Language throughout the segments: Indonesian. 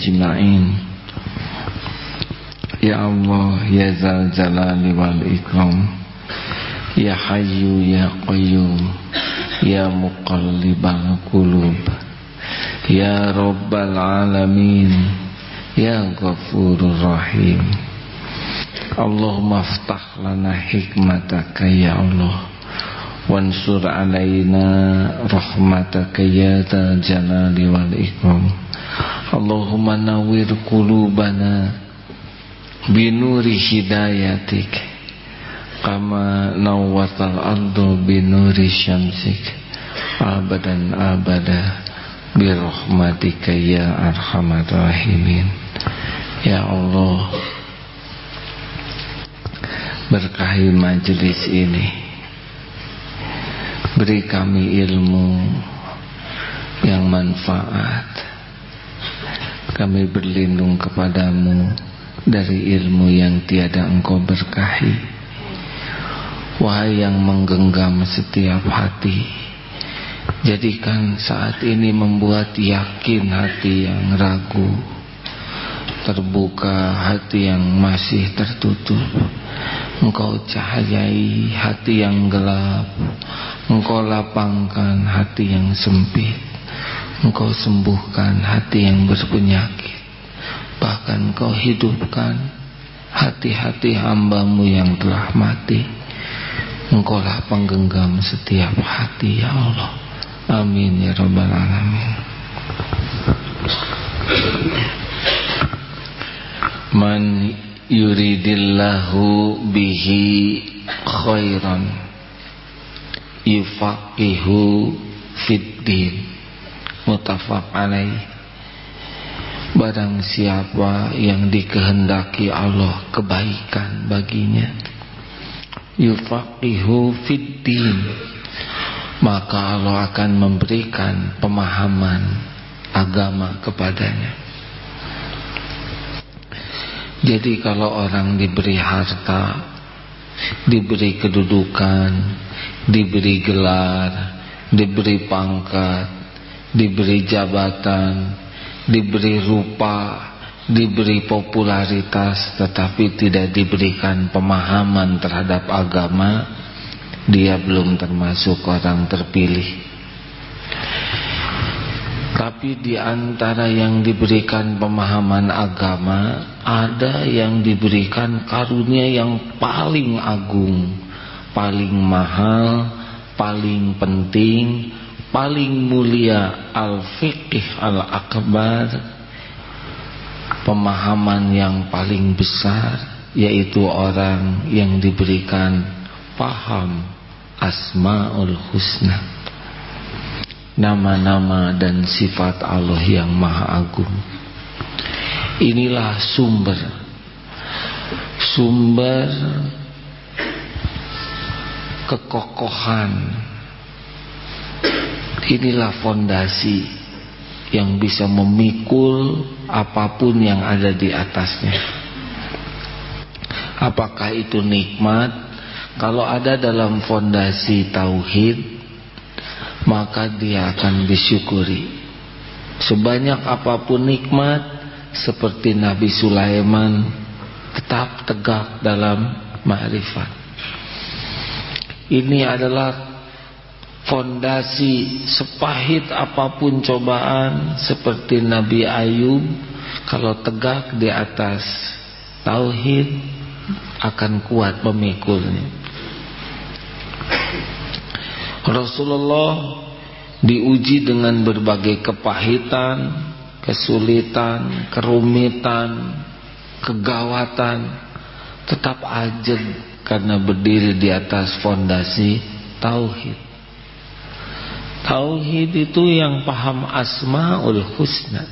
ajma'in Ya Allah ya Zal Jalali wal Ikram Ya Hayyu ya Qayyum Ya Muqallibal Qulub Ya Rabbal Alamin Ya Ghafurur Rahim Allahumma aftah lana hikmataka ya Allah Wansur alaina rahmataka ya Zal Jalali wal Ikram Allahumma nawwir qulubana binuri hidayatik kama nawwatal ardu binuri syamsik abadan abada birahmatika ya arhamar rahimin. Ya Allah berkahi majelis ini. Beri kami ilmu yang manfaat Kami berlindung kepadamu dari ilmu yang tiada engkau berkahi. Wahai yang menggenggam setiap hati Jadikan saat ini membuat yakin hati yang ragu. Terbuka hati yang masih tertutup. Engkau cahayai hati yang gelap. Engkau lapangkan hati yang sempit Engkau sembuhkan hati yang berpenyakit Bahkan engkau hidupkan Hati-hati hambamu yang telah mati. Engkaulah penggenggam setiap hati ya Allah. Amin ya Rabbal Alamin. Man yuridillahu bihi khairan yufaqihu fiddin mutafaq alaih. Barang siapa yang dikehendaki Allah kebaikan baginya yufaqihu fiddin maka Allah akan memberikan pemahaman agama kepadanya. Jadi kalau orang diberi harta diberi kedudukan diberi gelar, diberi pangkat, diberi jabatan, diberi rupa, diberi popularitas tetapi tidak diberikan pemahaman terhadap agama, dia belum termasuk orang terpilih. Tapi di antara yang diberikan pemahaman agama Ada yang diberikan karunia yang paling agung paling mahal, paling penting, paling mulia al-fiqih al-akbar pemahaman yang paling besar yaitu orang yang diberikan paham asmaul husna. Nama-nama dan sifat Allah yang maha agung. Inilah sumber. Sumber kekokohan inilah fondasi yang bisa memikul apa pun yang ada di atasnya. Apakah itu nikmat? Kalau ada dalam fondasi tauhid maka dia akan disyukuri. Sebanyak apa pun nikmat seperti Nabi Sulaiman tetap tegak dalam ma'rifat ini adalah fondasi sepahit apa pun cobaan seperti Nabi Ayub kalau tegak di atas tauhid akan kuat memikulnya. Rasulullah diuji dengan berbagai kepahitan, kesulitan, kerumitan, kegawatan, tetap ajeng karena berdiri di atas fondasi tauhid. Tauhid itu yang paham asmaul husna.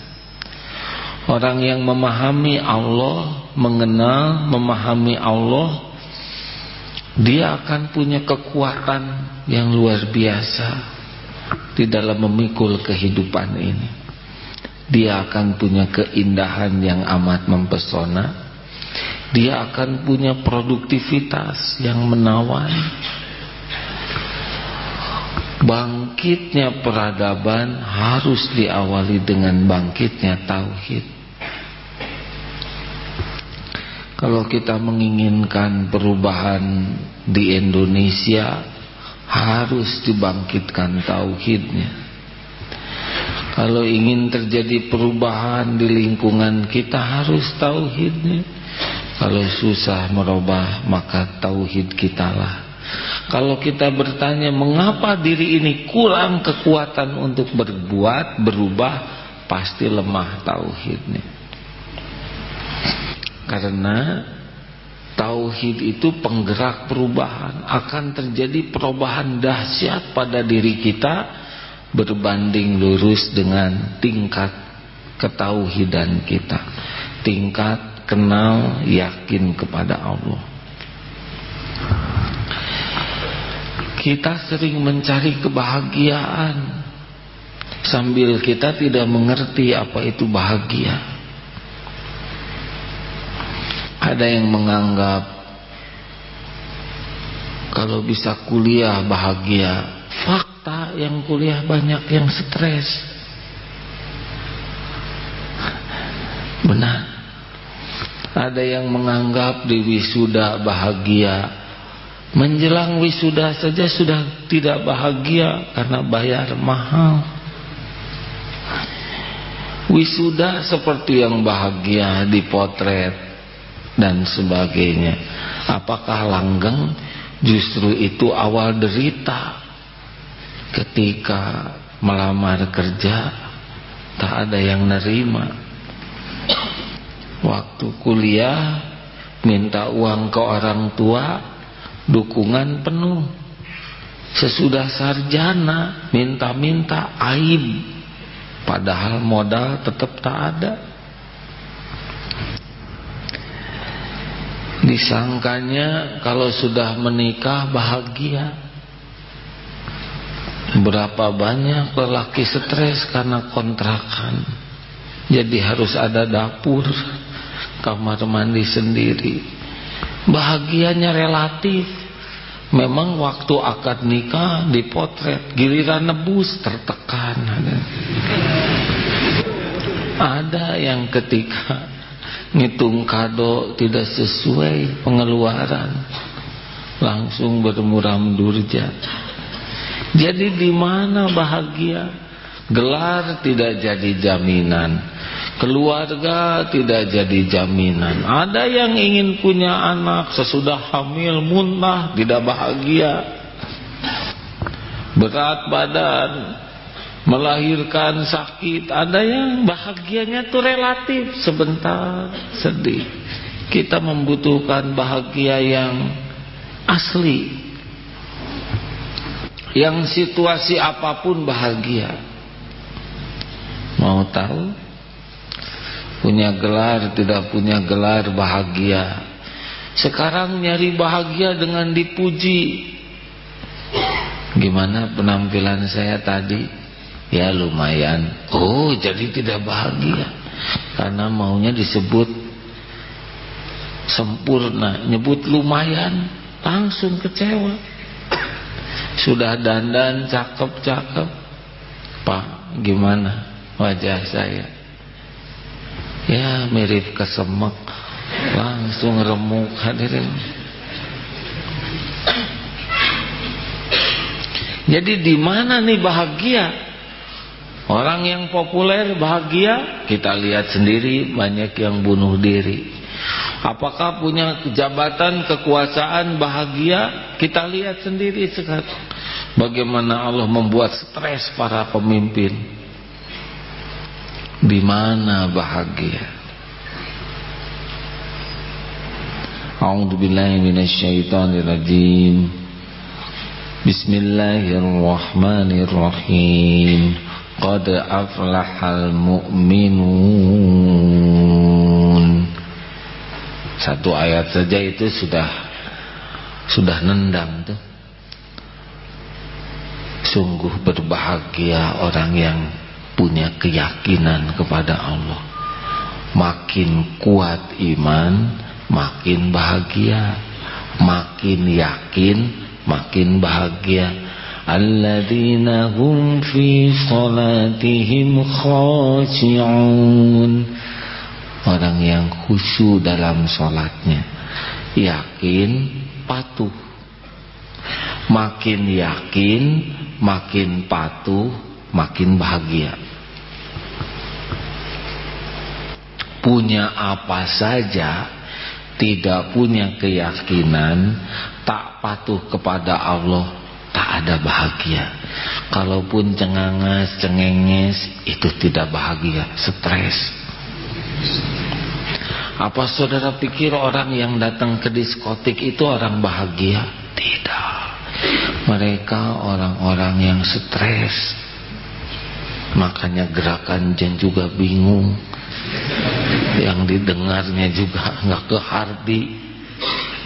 Orang yang memahami Allah, mengenal, memahami Allah, dia akan punya kekuatan yang luar biasa di dalam memikul kehidupan ini. Dia akan punya keindahan yang amat mempesona dia akan punya produktivitas yang menawan bangkitnya peradaban harus diawali dengan bangkitnya tauhid. Kalau kita menginginkan perubahan di Indonesia harus dibangkitkan tauhidnya. Kalau ingin terjadi perubahan di lingkungan kita harus tauhidnya. Kalau susah merubah maka tauhid kitalah kalau kita bertanya mengapa diri ini kurang kekuatan untuk berbuat, berubah, pasti lemah tauhidnya. Karena tauhid itu penggerak perubahan, akan terjadi perubahan dahsyat pada diri kita berbanding lurus dengan tingkat ketauhidan kita. Tingkat kenal yakin kepada Allah. Kita sering mencari kebahagiaan Sambil kita tidak mengerti apa itu bahagia. Ada yang menganggap Kalau bisa kuliah bahagia Fakta yang kuliah banyak yang stres. Benar. Ada yang menganggap di wisuda bahagia Menjelang wisuda saja sudah tidak bahagia karena bayar mahal. Wisuda seperti yang bahagia dipotret dan sebagainya. Apakah langgeng? Justru itu awal derita. Ketika melamar kerja tak ada yang nerima. Waktu kuliah minta uang ke orang tua dukungan penuh. Sesudah sarjana minta-minta aib. Padahal modal tetap tak ada. Disangkanya kalau sudah menikah bahagia. Berapa banyak lelaki stres karena kontrakan. Jadi harus ada dapur kamar mandi sendiri bahagianya relatif. Memang waktu akad nikah dipotret giliran nebus tertekan. Ada ada yang ketika ngitung kado tidak sesuai pengeluaran langsung bermuram durja jadi di mana bahagia? Gelar tidak jadi jaminan Keluarga tidak jadi jaminan. Ada yang ingin punya anak sesudah hamil muntah tidak bahagia. Berat badan, melahirkan sakit. Ada yang bahagianya itu relatif sebentar sedih. Kita membutuhkan bahagia yang asli. Yang situasi apa pun bahagia. Mau tahu? Punya gelar tidak punya gelar bahagia. Sekarang nyari bahagia dengan dipuji. Gimana penampilan saya tadi? Ya lumayan. Oh jadi tidak bahagia. Karena maunya disebut sempurna. Nyebut lumayan langsung kecewa. Sudah dandan cakep-cakep. Pak gimana wajah saya ya mirip kesemek. Langsung remuk hadirin. Jadi di mana nih bahagia? Orang yang populer bahagia kita lihat sendiri banyak yang bunuh diri. Apakah punya jabatan kekuasaan bahagia? Kita lihat sendiri sekarang. Bagaimana Allah membuat stres para pemimpin di mana bahagia? A'udzu billahi minasyaitonir rajim. Bismillahirrahmanirrahim. Qad aflahal mu'minun. Satu ayat saja itu sudah sudah nendang tuh. Sungguh berbahagia orang yang punya keyakinan kepada Allah. Makin kuat iman makin bahagia. Makin yakin makin bahagia. Alladzina hum fi salatihim khashi'un. Orang yang khusyuk dalam sholatnya yakin patuh. Makin yakin makin patuh makin bahagia punya apa saja tidak punya keyakinan tak patuh kepada Allah tak ada bahagia. Kalaupun cenganges cengenges itu tidak bahagia stres. Apa saudara pikir orang yang datang ke diskotik itu orang bahagia? Tidak. Mereka orang-orang yang stres. Makanya gerakan jen juga bingung yang didengarnya juga nggak ke hati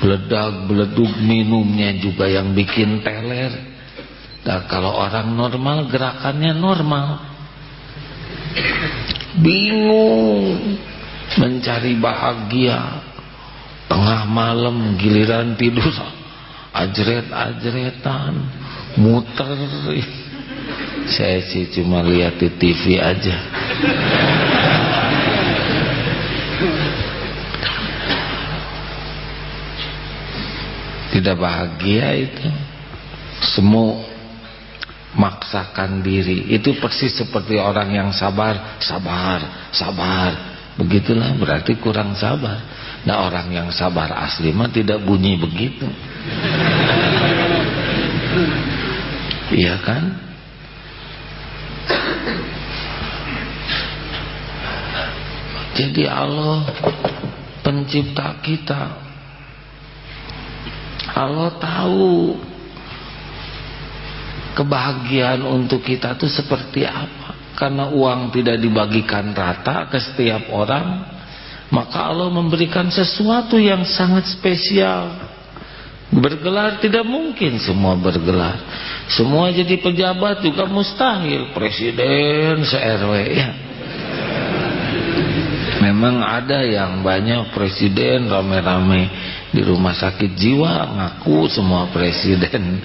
beledak beleduk minumnya juga yang bikin teler. Dan kalau orang normal gerakannya normal. Bingung. Mencari bahagia. Tengah malam giliran tidur. Ajret-ajretan. Muter. Saya sih cuma lihat di TV aja tidak bahagia itu. Semua maksakan diri. Itu persis seperti orang yang sabar sabar sabar. Begitulah berarti kurang sabar. Nah orang yang sabar asli mah tidak bunyi begitu. Iya kan? Jadi Allah pencipta kita Allah tahu kebahagiaan untuk kita itu seperti apa. Karena uang tidak dibagikan rata ke setiap orang, maka Allah memberikan sesuatu yang sangat spesial. Bergelar tidak mungkin semua bergelar. Semua jadi pejabat juga mustahil. Presiden se-RW ya. Memang ada yang banyak presiden rame-rame di rumah sakit jiwa ngaku semua presiden.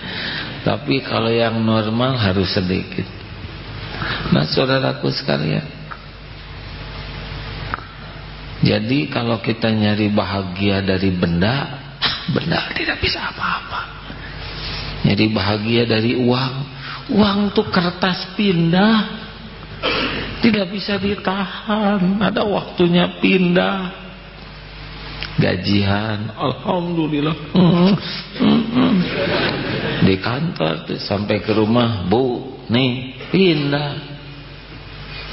Tapi kalau yang normal harus sedikit. Nah saudaraku sekalian. Jadi kalau kita nyari bahagia dari benda benda tidak bisa apa-apa. Nyari bahagia dari uang uang tuh kertas pindah. Tidak bisa ditahan ada waktunya pindah gajian. Alhamdulillah. Hmm, hmm, hmm. di kantor tuh sampai ke rumah bu nih pindah.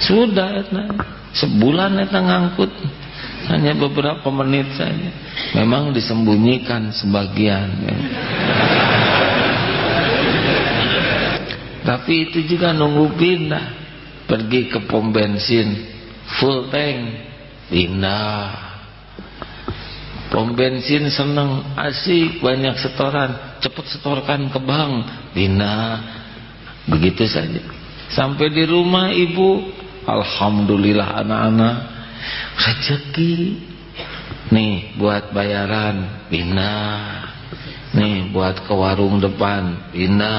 Sudah nah. sebulan itu ngangkut. Hanya beberapa menit saja. Memang disembunyikan sebagian ya. tapi itu juga nunggu pindah. Pergi ke pom bensin full tank pindah pom bensin seneng asik banyak setoran. Cepat setorkan ke bank. Bina begitu saja. Sampai di rumah ibu. Alhamdulillah anak-anak. Rezeki. Nih buat bayaran. Bina nih buat ke warung depan. Bina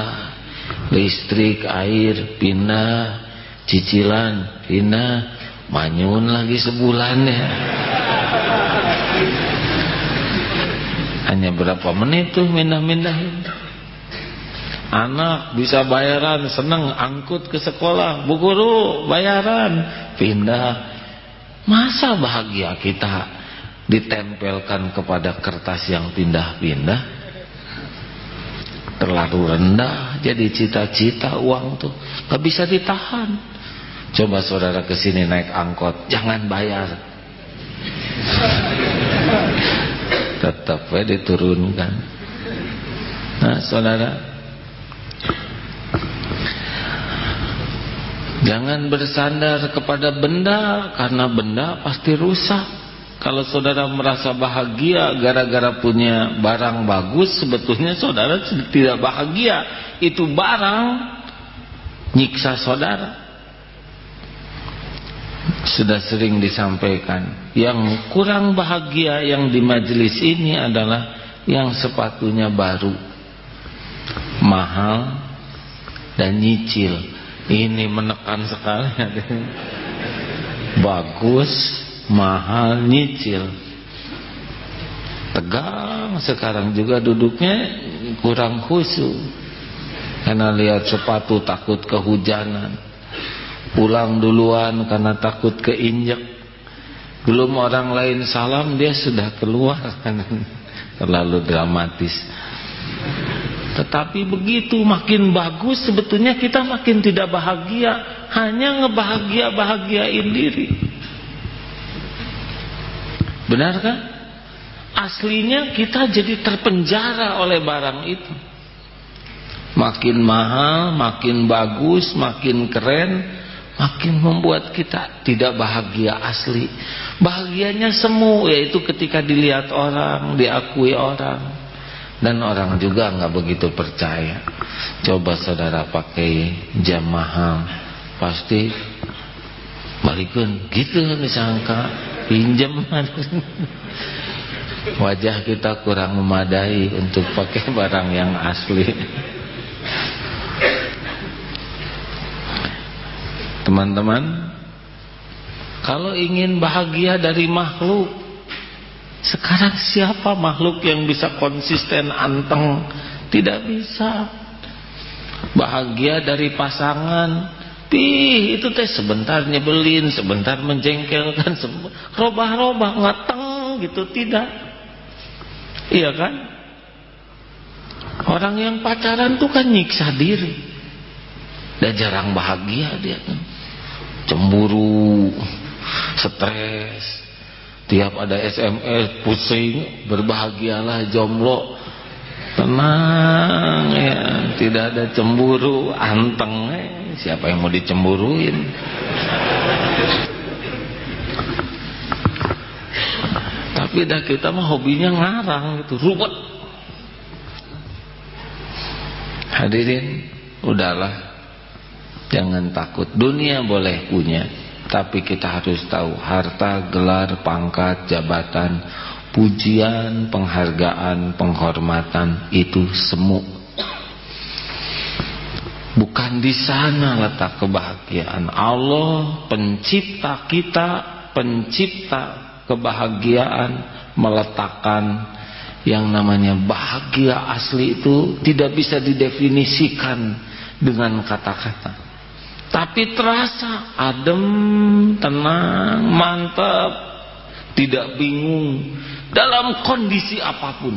listrik air. Bina cicilan. Bina manyun lagi sebulan ya hanya berapa menit tuh mindah-mindahin anak bisa bayaran seneng angkut ke sekolah. Bu guru bayaran. Pindah. Masa bahagia kita ditempelkan kepada kertas yang pindah-pindah? Terlalu rendah jadi cita-cita uang tuh. Gak bisa ditahan. Coba saudara ke sini naik angkot. Jangan bayar tetap ya diturunkan. Nah saudara. Jangan bersandar kepada benda karena benda pasti rusak. Kalau saudara merasa bahagia gara-gara punya barang bagus sebetulnya saudara tidak bahagia. Itu barang nyiksa saudara sudah sering disampaikan. Yang kurang bahagia yang di majelis ini adalah yang sepatunya baru. Mahal dan nyicil. Ini menekan sekali. Bagus mahal nyicil. Tegang sekarang juga duduknya kurang khusyuk. Karena lihat sepatu takut kehujanan pulang duluan karena takut keinjek. Belum orang lain salam dia sudah keluar. Terlalu dramatis. Tetapi begitu makin bagus sebetulnya kita makin tidak bahagia. Hanya ngebahagia-bahagiain diri. Benar kan aslinya kita jadi terpenjara oleh barang itu. Makin mahal makin bagus makin keren makin membuat kita tidak bahagia asli. Bahagianya semu yaitu ketika dilihat orang diakui orang. Dan orang juga nggak begitu percaya. Coba saudara pakai jam mahal pasti balikun gitu disangka. Pinjam. Wajah kita kurang memadai untuk pakai barang yang asli Teman-teman. Kalau ingin bahagia dari makhluk Sekarang siapa makhluk yang bisa konsisten anteng? Tidak bisa. Bahagia dari pasangan. Pih itu teh sebentar nyebelin Sebentar menjengkelkan Robah-robah ngateng gitu. Tidak. Iya kan? Orang yang pacaran tuh kan nyiksa diri. Dan jarang bahagia dia cemburu, stres, tiap ada SMS pusing, berbahagialah jomblo, tenang ya, tidak ada cemburu, anteng, eh, siapa yang mau dicemburuin? Tapi dah kita mah hobinya ngarang gitu, ruwet. Hadirin, udahlah Jangan takut Dunia boleh punya. Tapi kita harus tahu Harta, gelar, pangkat, jabatan Pujian, penghargaan, penghormatan Itu semu. Bukan di sana letak kebahagiaan. Allah pencipta kita Pencipta kebahagiaan Meletakkan yang namanya bahagia asli itu tidak bisa didefinisikan dengan kata-kata tapi terasa adem, tenang, mantap, tidak bingung dalam kondisi apa pun.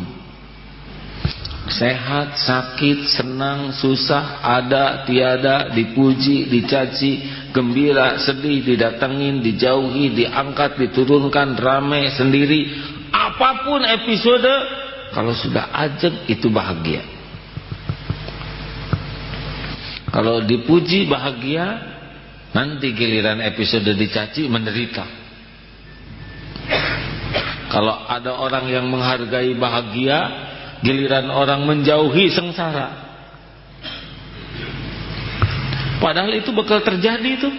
Sehat, sakit, senang, susah, ada, tiada, dipuji, dicaci, gembira, sedih, didatengin, dijauhi, diangkat, diturunkan, ramai, sendiri. Apa pun episode, kalau sudah ajak itu bahagia. Kalau dipuji bahagia, nanti giliran episode dicaci menderita. Kalau ada orang yang menghargai bahagia, giliran orang menjauhi sengsara. Padahal itu bakal terjadi itu.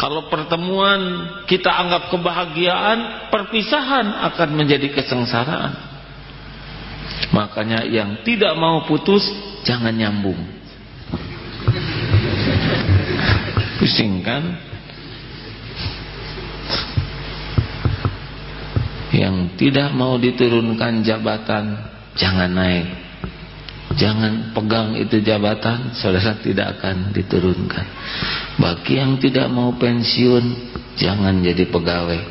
Kalau pertemuan kita anggap kebahagiaan, perpisahan akan menjadi kesengsaraan. Makanya yang tidak mau putus jangan nyambung. Pusing kan? Yang tidak mau diturunkan jabatan Jangan naik Jangan pegang itu jabatan Saudara tidak akan diturunkan Bagi yang tidak mau pensiun Jangan jadi pegawai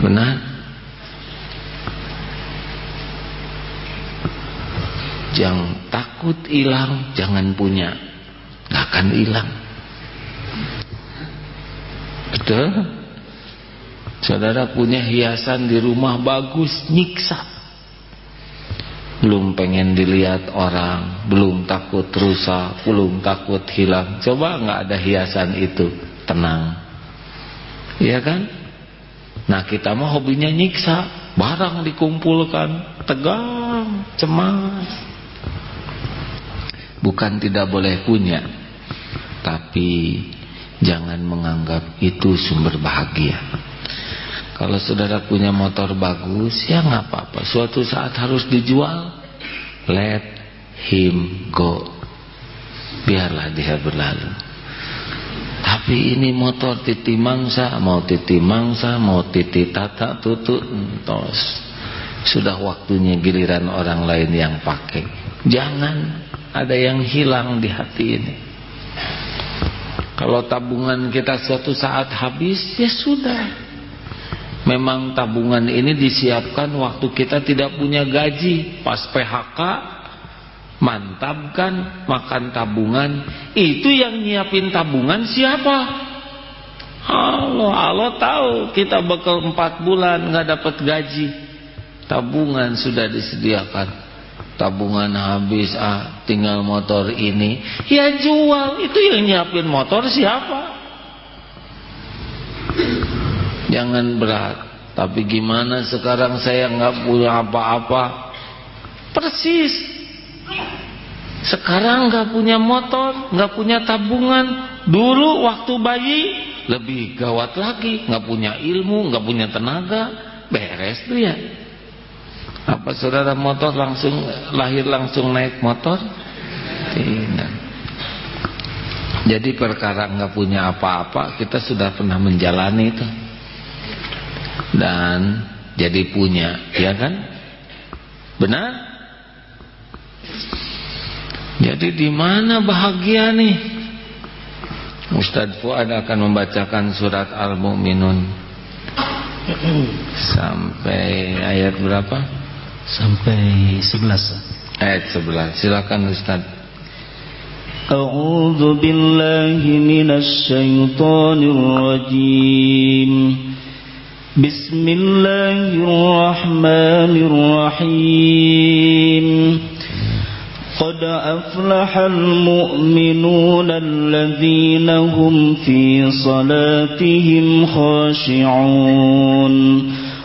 Benar? Jangan takut hilang Jangan punya Gak akan hilang. Betul? Saudara punya hiasan di rumah bagus nyiksa. Belum pengen dilihat orang belum takut rusak belum takut hilang. Coba nggak ada hiasan itu tenang. Iya kan? Nah kita mah hobinya nyiksa barang dikumpulkan tegang cemas. Bukan tidak boleh punya tapi jangan menganggap itu sumber bahagia. Kalau saudara punya motor bagus ya nggak apa-apa. Suatu saat harus dijual. Let him go. Biarlah dia berlalu. Tapi ini motor titi mangsa mau titi mangsa mau titi tata tutut tos sudah waktunya giliran orang lain yang pakai. Jangan ada yang hilang di hati ini kalau tabungan kita suatu saat habis ya sudah. Memang tabungan ini disiapkan waktu kita tidak punya gaji. Pas PHK mantap kan makan tabungan. Itu yang nyiapin tabungan siapa? Allah Allah tahu kita bekal empat bulan nggak dapat gaji. Tabungan sudah disediakan tabungan habis ah tinggal motor ini. Ya jual itu yang nyiapin motor siapa? Jangan berat. Tapi gimana sekarang saya nggak punya apa-apa? Persis. Sekarang nggak punya motor, nggak punya tabungan. Dulu waktu bayi lebih gawat lagi, nggak punya ilmu, nggak punya tenaga, beres tuh ya. Apa saudara motor langsung lahir langsung naik motor? Tidak. Jadi perkara nggak punya apa-apa kita sudah pernah menjalani itu dan jadi punya, ya kan? Benar? Jadi di mana bahagia nih? Ustadz Fuad akan membacakan surat Al-Mu'minun Sampai ayat berapa? Sampai 11 Ayat 11 Silakan Ustadz A'udzu billahi minasy syaithanir rajim Bismillahirrahmanirrahim قد أفلح المؤمنون الذين هم في صلاتهم خاشعون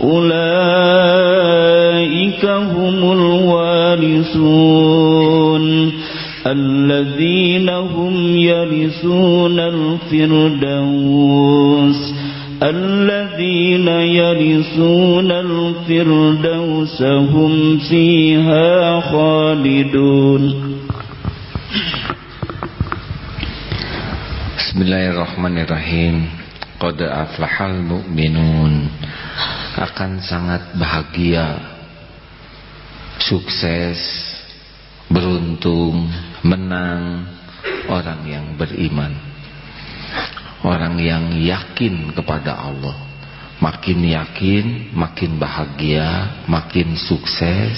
أولئك هم الوارثون الذين هم يرثون الفردوس الذين يرثون الفردوس هم فيها خالدون. Bismillahirrahmanirrahim Qad aflahal mu'minun Akan sangat bahagia Sukses Beruntung Menang Orang yang beriman Orang yang yakin kepada Allah. Makin yakin, makin bahagia, makin sukses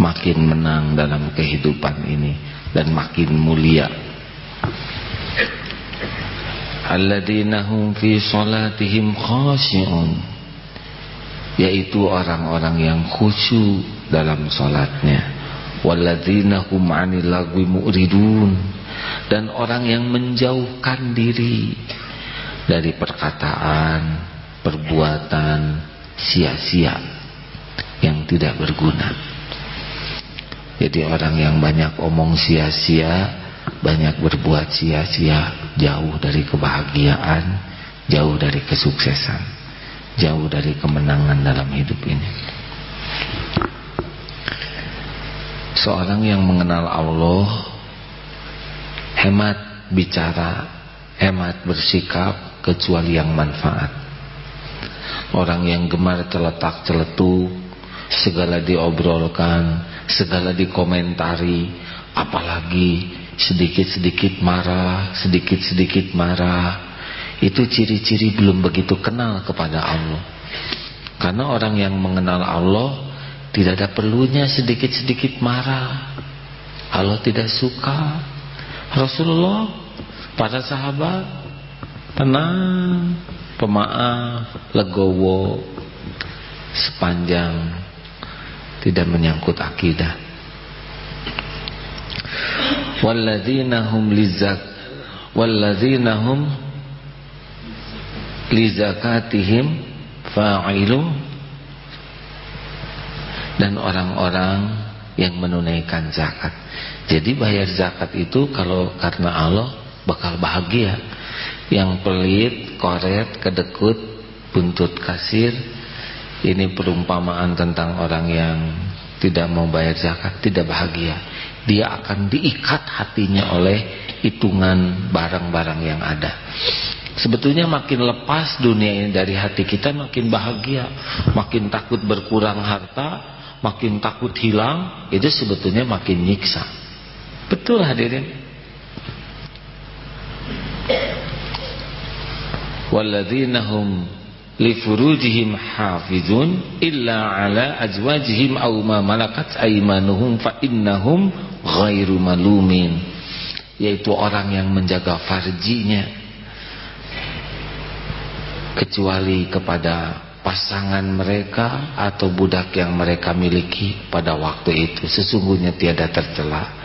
Makin menang dalam kehidupan ini Dan makin mulia. Alladinahum fi salatihim khasyi'un Yaitu orang-orang yang khusyuk dalam anil lagwi mu'ridun. Dan orang yang menjauhkan diri dari perkataan, perbuatan sia-sia yang tidak berguna. Jadi orang yang banyak omong sia-sia, banyak berbuat sia-sia, jauh dari kebahagiaan, jauh dari kesuksesan, jauh dari kemenangan dalam hidup ini. Seorang yang mengenal Allah hemat bicara, hemat bersikap, kecuali yang manfaat. Orang yang gemar celetak celetuk, segala diobrolkan, segala dikomentari, apalagi sedikit-sedikit marah, sedikit-sedikit marah. Itu ciri-ciri belum begitu kenal kepada Allah. Karena orang yang mengenal Allah tidak ada perlunya sedikit-sedikit marah. Allah tidak suka. Rasulullah, para sahabat tenang, pemaaf, legowo sepanjang tidak menyangkut akidah walladzina hum lizak walladzina lizakatihim fa'ilu dan orang-orang yang menunaikan zakat jadi bayar zakat itu kalau karena Allah bakal bahagia yang pelit, koret, kedekut, buntut kasir ini perumpamaan tentang orang yang tidak mau bayar zakat, tidak bahagia. Dia akan diikat hatinya oleh hitungan barang-barang yang ada. Sebetulnya makin lepas dunia ini dari hati kita makin bahagia. Makin takut berkurang harta, makin takut hilang, itu sebetulnya makin nyiksa. Betul hadirin. Walladzina li furujihim hafizun illa ala azwajihim aw ma malakat aymanuhum fa innahum ghairu malumin yaitu orang yang menjaga farjinya kecuali kepada pasangan mereka atau budak yang mereka miliki pada waktu itu. Sesungguhnya tiada tercela.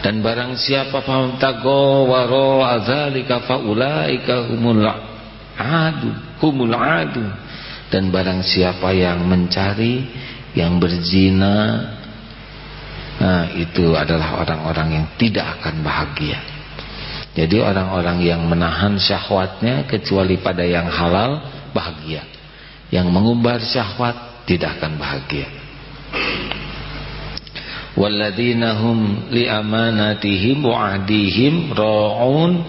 Dan barang siapa faham tago waro azalika faulaika humul adu humul adu. Dan barang siapa yang mencari yang berzina nah itu adalah orang-orang yang tidak akan bahagia jadi orang-orang yang menahan syahwatnya kecuali pada yang halal bahagia yang mengumbar syahwat tidak akan bahagia walladzina hum li amanatihim wa ahdihim ra'un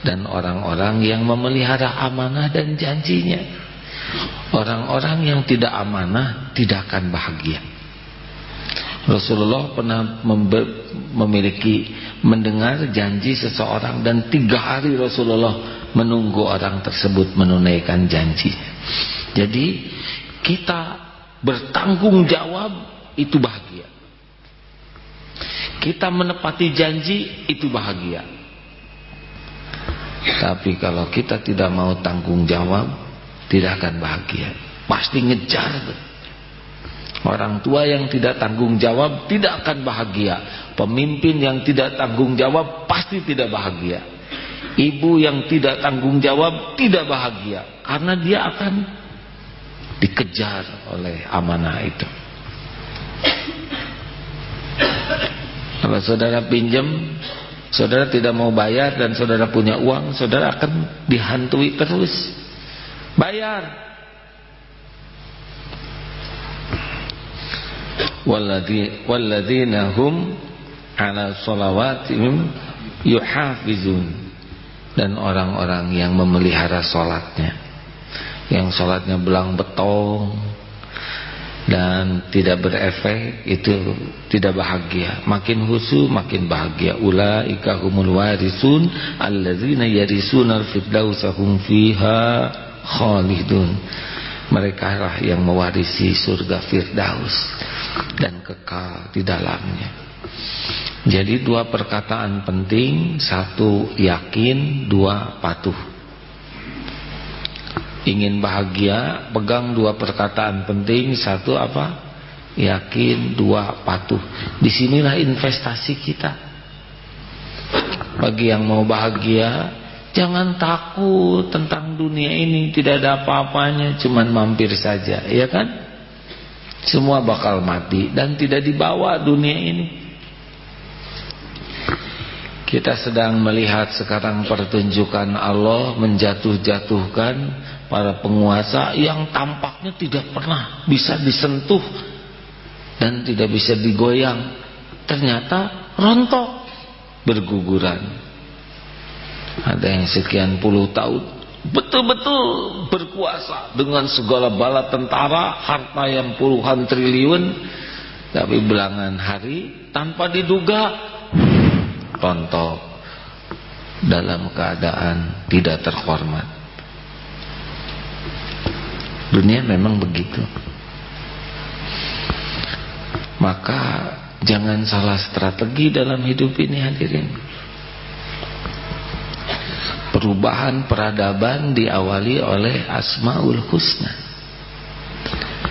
dan orang-orang yang memelihara amanah dan janjinya. Orang-orang yang tidak amanah tidak akan bahagia. Rasulullah pernah memiliki mendengar janji seseorang dan tiga hari Rasulullah menunggu orang tersebut menunaikan janji. Jadi kita bertanggung jawab itu bahagia. Kita menepati janji itu bahagia. Tapi kalau kita tidak mau tanggung jawab Tidak akan bahagia Pasti ngejar Orang tua yang tidak tanggung jawab Tidak akan bahagia Pemimpin yang tidak tanggung jawab Pasti tidak bahagia Ibu yang tidak tanggung jawab Tidak bahagia Karena dia akan Dikejar oleh amanah itu Kalau saudara pinjam Saudara tidak mau bayar dan saudara punya uang, saudara akan dihantui terus. Bayar. Walladzina hum ala shalawatihim yuhafizun. Dan orang-orang yang memelihara salatnya. Yang salatnya belang betong, dan tidak berefek itu tidak bahagia. Makin husu makin bahagia. Ulaika humul warisun. Alladzina yarisuna al-firdausahum fiha khalidun. Mereka lah yang mewarisi surga firdaus dan kekal di dalamnya. Jadi dua perkataan penting satu yakin dua patuh. Ingin bahagia pegang dua perkataan penting satu apa? Yakin dua patuh. Di sinilah investasi kita. Bagi yang mau bahagia jangan takut tentang dunia ini tidak ada apa-apanya cuman mampir saja ya kan semua bakal mati dan tidak dibawa dunia ini. Kita sedang melihat sekarang pertunjukan Allah menjatuh-jatuhkan para penguasa yang tampaknya tidak pernah bisa disentuh dan tidak bisa digoyang. Ternyata rontok berguguran. Ada yang sekian puluh tahun betul-betul berkuasa dengan segala bala tentara, harta yang puluhan triliun, tapi belangan hari tanpa diduga rontok dalam keadaan tidak terhormat. Dunia memang begitu. Maka jangan salah strategi dalam hidup ini hadirin perubahan peradaban diawali oleh Asmaul Husna.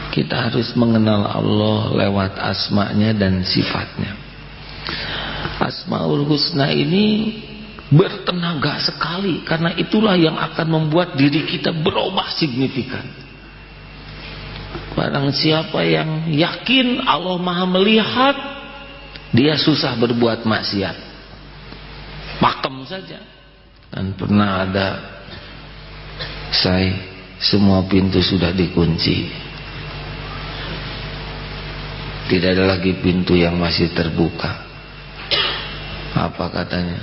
Kita harus mengenal Allah lewat asmanya dan sifatnya. Asmaul Husna ini bertenaga sekali karena itulah yang akan membuat diri kita berubah signifikan. Barang siapa yang yakin Allah Maha melihat, dia susah berbuat maksiat. Pakem saja dan pernah ada saya semua pintu sudah dikunci. Tidak ada lagi pintu yang masih terbuka. Apa katanya?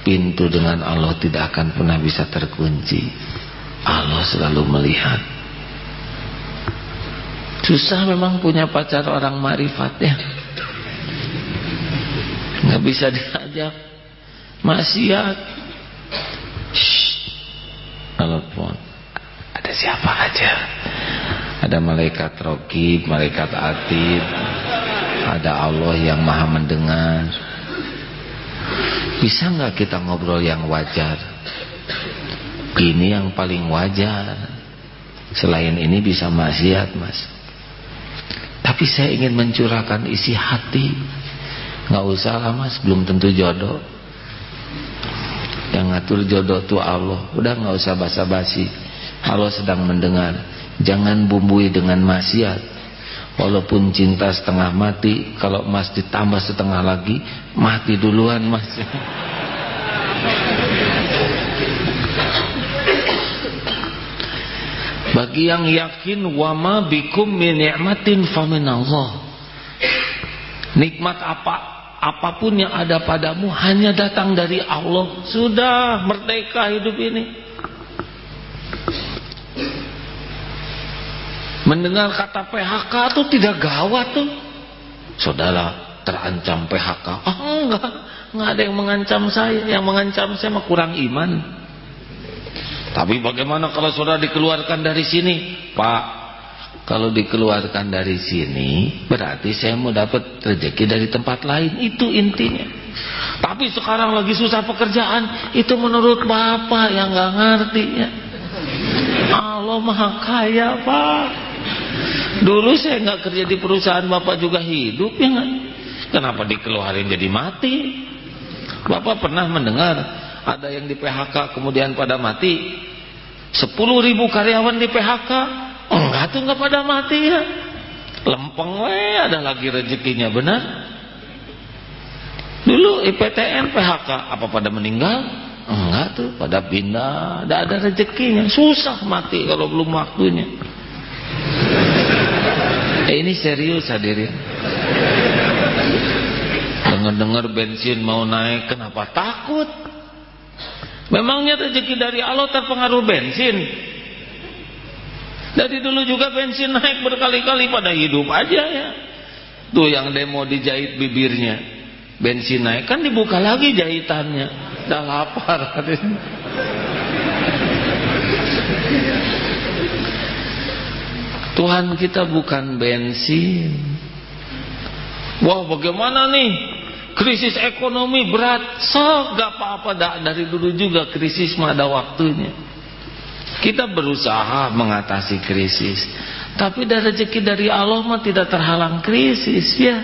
Pintu dengan Allah tidak akan pernah bisa terkunci. Allah selalu melihat. Susah memang punya pacar orang marifat ya. Nggak bisa diajak. Maksiat telepon. Ada siapa aja? Ada malaikat rokib malaikat atid. Ada Allah yang maha mendengar. Bisa nggak kita ngobrol yang wajar? Ini yang paling wajar. Selain ini bisa maksiat mas. Tapi saya ingin mencurahkan isi hati. Nggak usah lah mas. Belum tentu jodoh yang ngatur jodoh tuh Allah. Udah nggak usah basa-basi. Allah sedang mendengar. Jangan bumbui dengan maksiat. Walaupun cinta setengah mati kalau mas ditambah setengah lagi mati duluan mas. Bagi yang yakin wama bikum min ni'matin faminallah nikmat apa apa pun yang ada padamu hanya datang dari Allah. Sudah merdeka hidup ini. Mendengar kata PHK itu tidak gawat tuh. Saudara terancam PHK ah oh, enggak. Enggak ada yang mengancam saya. Yang mengancam saya mah kurang iman. Tapi bagaimana kalau saudara dikeluarkan dari sini? Pak kalau dikeluarkan dari sini berarti saya mau dapat rezeki dari tempat lain. Itu intinya. Tapi sekarang lagi susah pekerjaan. Itu menurut bapak yang nggak ngerti ya. Allah maha kaya pak. Dulu saya nggak kerja di perusahaan bapak juga hidup ya gak? kenapa dikeluarin jadi mati? Bapak pernah mendengar ada yang di PHK kemudian pada mati? 10 ribu karyawan di PHK Enggak tuh enggak pada mati ya. Lempeng we ada lagi rezekinya benar. Dulu IPTN PHK apa pada meninggal? Enggak tuh pada pindah, enggak ada rezekinya. Susah mati kalau belum waktunya. Eh, ini serius hadirin. Dengar-dengar bensin mau naik, kenapa takut? Memangnya rezeki dari Allah terpengaruh bensin? Dari dulu juga bensin naik berkali-kali pada hidup aja ya. Tuh yang demo dijahit bibirnya. Bensin naik kan dibuka lagi jahitannya. Dah lapar Tuhan kita bukan bensin. Wah bagaimana nih? Krisis ekonomi berat. So gak apa-apa dari dulu juga krisis mah ada waktunya. Kita berusaha mengatasi krisis. Tapi dari rezeki dari Allah mah tidak terhalang krisis ya.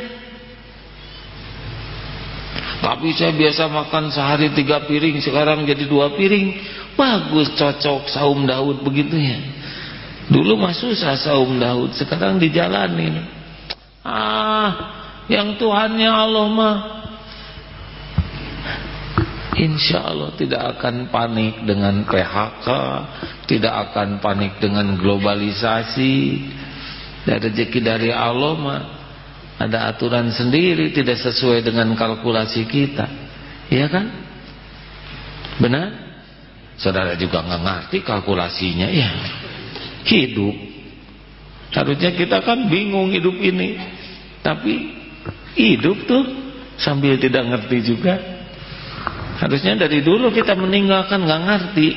Tapi saya biasa makan sehari tiga piring, sekarang jadi dua piring. Bagus, cocok, saum Daud begitu ya. Dulu mah susah saum Daud, sekarang dijalanin. Ah, yang Tuhannya Allah mah Insya Allah tidak akan panik dengan PHK Tidak akan panik dengan globalisasi. Dan rezeki dari Allah mah Ada aturan sendiri Tidak sesuai dengan kalkulasi kita. Iya kan? Benar? saudara juga nggak ngerti kalkulasinya ya hidup. Harusnya kita kan bingung hidup ini. Tapi hidup tuh sambil tidak ngerti juga harusnya dari dulu kita meninggalkan nggak ngerti.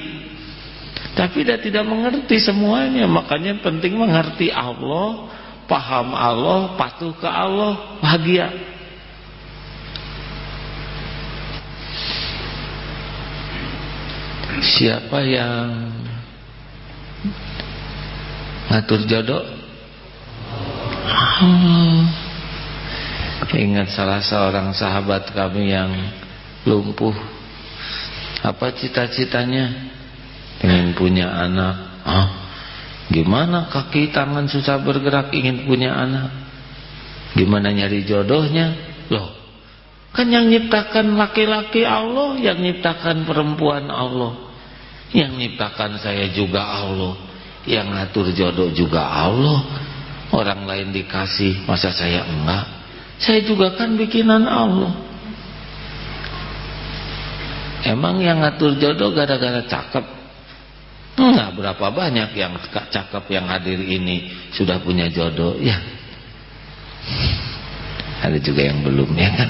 Tapi dia tidak mengerti semuanya. Makanya penting mengerti Allah paham Allah patuh ke Allah bahagia. Siapa yang ngatur jodoh? Hmm. ingat salah seorang sahabat kami yang lumpuh. Apa cita-citanya? Ingin punya anak. Ah, gimana kaki tangan susah bergerak ingin punya anak? Gimana nyari jodohnya? Loh kan yang nyiptakan laki-laki Allah yang nyiptakan perempuan Allah. Yang nyiptakan saya juga Allah. Yang ngatur jodoh juga Allah. Orang lain dikasih masa saya enggak? Saya juga kan bikinan Allah emang yang ngatur jodoh gara-gara cakep enggak berapa banyak yang cakep yang hadir ini sudah punya jodoh ya ada juga yang belum ya kan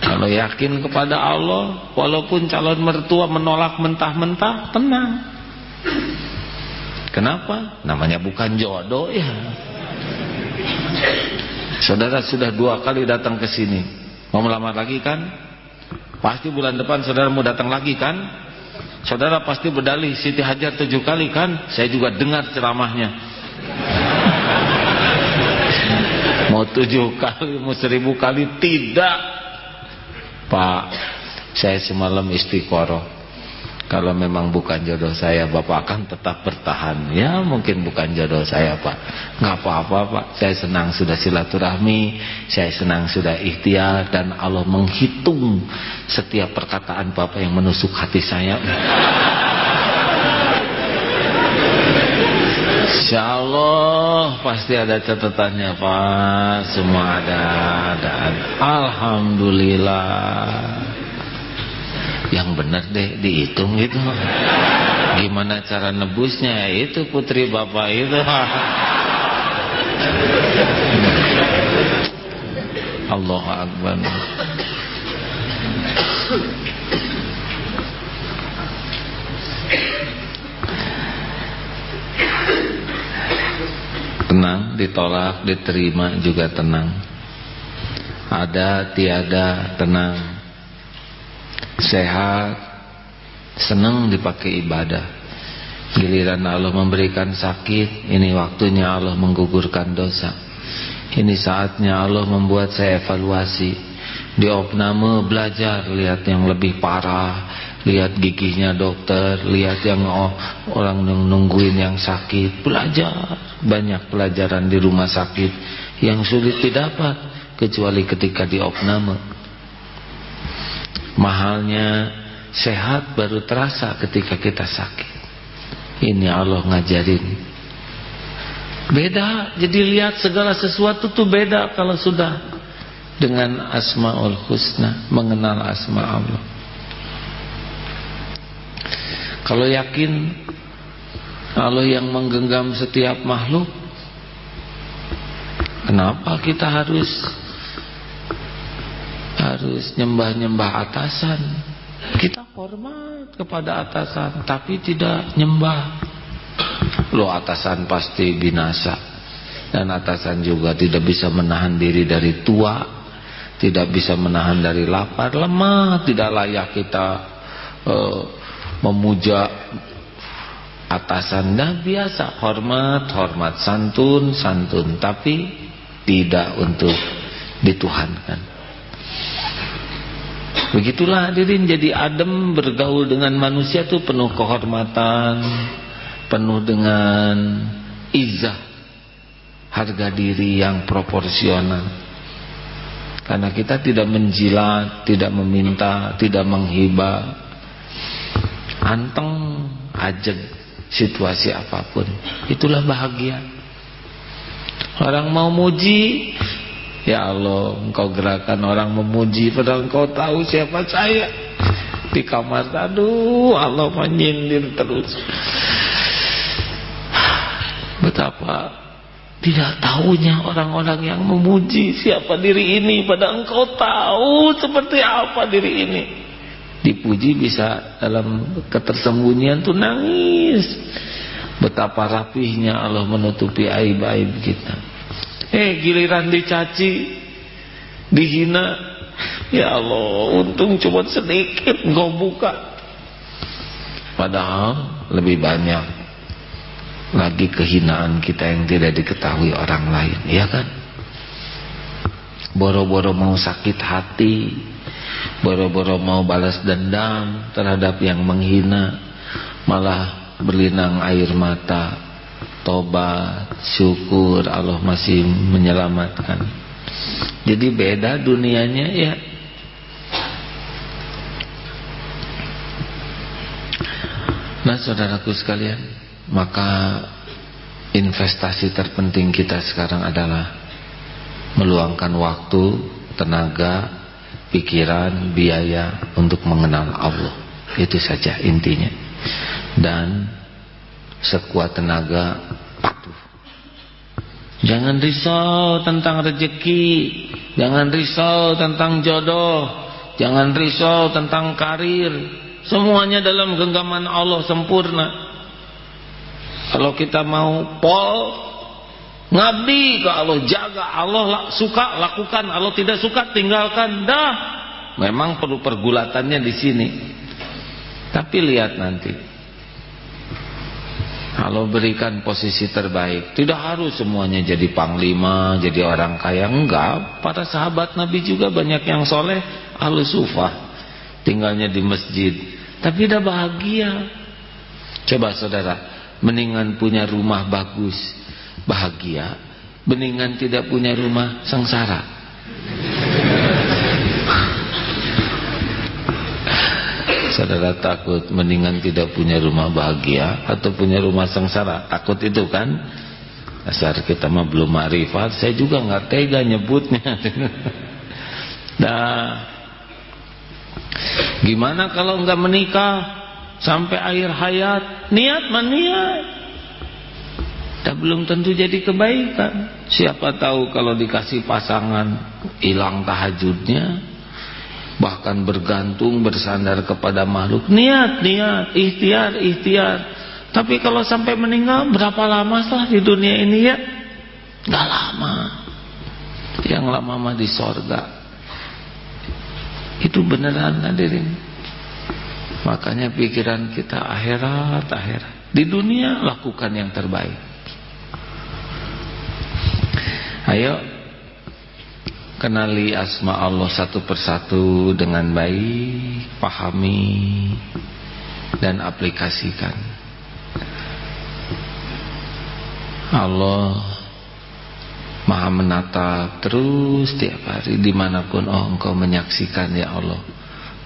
kalau yakin kepada Allah, walaupun calon mertua menolak mentah-mentah, tenang. Kenapa? Namanya bukan jodoh ya. Saudara sudah dua kali datang ke sini. Mau melamar lagi kan? Pasti bulan depan saudara mau datang lagi kan? Saudara pasti berdalih Siti Hajar tujuh kali kan? Saya juga dengar ceramahnya. Mau tujuh kali, mau seribu kali, tidak. Pak saya semalam istiqoroh kalau memang bukan jodoh saya Bapak akan tetap bertahan. Ya mungkin bukan jodoh saya Pak. Nggak apa-apa Pak. Saya senang sudah silaturahmi saya senang sudah ikhtiar dan Allah menghitung setiap perkataan Bapak yang menusuk hati saya. Insya Allah pasti ada catatannya Pak. Semua ada, ada. Alhamdulillah Yang benar deh dihitung gitu Gimana cara nebusnya? Itu putri bapak itu. Allah Akbar. Tenang ditolak diterima juga tenang. Ada tiada tenang sehat senang dipakai ibadah. Giliran Allah memberikan sakit ini waktunya Allah menggugurkan dosa. Ini saatnya Allah membuat saya evaluasi. Di opname belajar lihat yang lebih parah lihat gigihnya dokter lihat yang oh, orang nungguin yang sakit. Belajar banyak pelajaran di rumah sakit yang sulit didapat kecuali ketika di opname mahalnya sehat baru terasa ketika kita sakit. Ini Allah ngajarin. Beda jadi lihat segala sesuatu tuh beda kalau sudah dengan asmaul husna mengenal asma Allah. Kalau yakin Allah yang menggenggam setiap makhluk Kenapa kita harus Harus nyembah-nyembah atasan. Kita hormat kepada atasan Tapi tidak nyembah. Lo atasan pasti binasa. Dan atasan juga tidak bisa menahan diri dari tua Tidak bisa menahan dari lapar. Lemah Tidak layak kita uh, memuja atasan. Dah biasa hormat hormat santun santun. Tapi tidak untuk dituhankan begitulah hadirin jadi adem bergaul dengan manusia itu penuh kehormatan penuh dengan izah harga diri yang proporsional. Karena kita tidak menjilat tidak meminta tidak menghibah. Anteng ajeg situasi apa pun. Itulah bahagia. Orang mau muji ya Allah engkau gerakan orang memuji padahal engkau tahu siapa saya. Di kamar aduh Allah menyindir terus. Betapa tidak tahunya orang-orang yang memuji siapa diri ini pada engkau tahu seperti apa diri ini. Dipuji bisa dalam ketersembunyian tuh nangis. Betapa rapihnya Allah menutupi aib-aib kita eh giliran dicaci dihina. Ya Allah untung cuma sedikit engkau buka. Padahal lebih banyak lagi kehinaan kita yang tidak diketahui orang lain ya kan? Boro-boro mau sakit hati boro-boro mau balas dendam terhadap yang menghina malah berlinang air mata tobat syukur Allah masih menyelamatkan jadi beda dunianya ya nah saudaraku sekalian maka investasi terpenting kita sekarang adalah meluangkan waktu tenaga pikiran, biaya untuk mengenal Allah. Itu saja intinya. Dan sekuat tenaga patuh. Jangan risau tentang rezeki, jangan risau tentang jodoh, jangan risau tentang karir. Semuanya dalam genggaman Allah sempurna. Kalau kita mau pol Ngabdi ke Allah, jaga Allah suka lakukan, Allah tidak suka tinggalkan. Dah. Memang perlu pergulatannya di sini. Tapi lihat nanti. Allah berikan posisi terbaik. Tidak harus semuanya jadi panglima, jadi orang kaya. Enggak. Para sahabat Nabi juga banyak yang soleh. Ahlu sufah. Tinggalnya di masjid. Tapi dah bahagia. Coba saudara. Mendingan punya rumah bagus bahagia beningan tidak punya rumah sengsara saudara takut mendingan tidak punya rumah bahagia atau punya rumah sengsara? Takut itu kan? Dasar kita mah belum marifat saya juga nggak tega nyebutnya. Nah gimana kalau nggak menikah sampai akhir hayat? Niat maniat dan belum tentu jadi kebaikan. Siapa tahu kalau dikasih pasangan hilang tahajudnya bahkan bergantung bersandar kepada makhluk. Niat niat ikhtiar ikhtiar. Tapi kalau sampai meninggal berapa lama setelah di dunia ini ya? Gak lama. Yang lama mah di sorga. Itu beneran hadirin. Makanya pikiran kita akhirat akhirat. Di dunia lakukan yang terbaik. Ayo kenali asma Allah satu persatu dengan baik, pahami dan aplikasikan. Allah Maha menatap terus tiap hari di mana pun oh engkau menyaksikan ya Allah.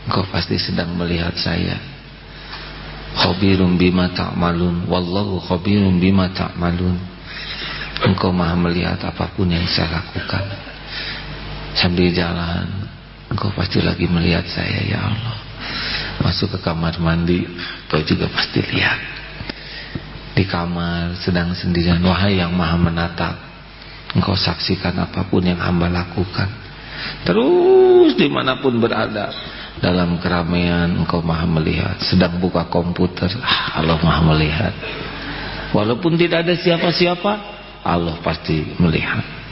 Engkau pasti sedang melihat saya. Khabirum bima ta'malun wallahu khabirum bima ta'malun. Engkau maha melihat apa pun yang saya lakukan Sambil jalan Engkau pasti lagi melihat saya ya Allah. Masuk ke kamar mandi Engkau juga pasti lihat. Di kamar sedang sendirian Wahai yang maha menatap Engkau saksikan apa pun yang hamba lakukan. Terus di mana pun berada Dalam keramaian engkau maha melihat. Sedang buka komputer ah, Allah maha melihat. Walaupun tidak ada siapa-siapa Allah pasti melihat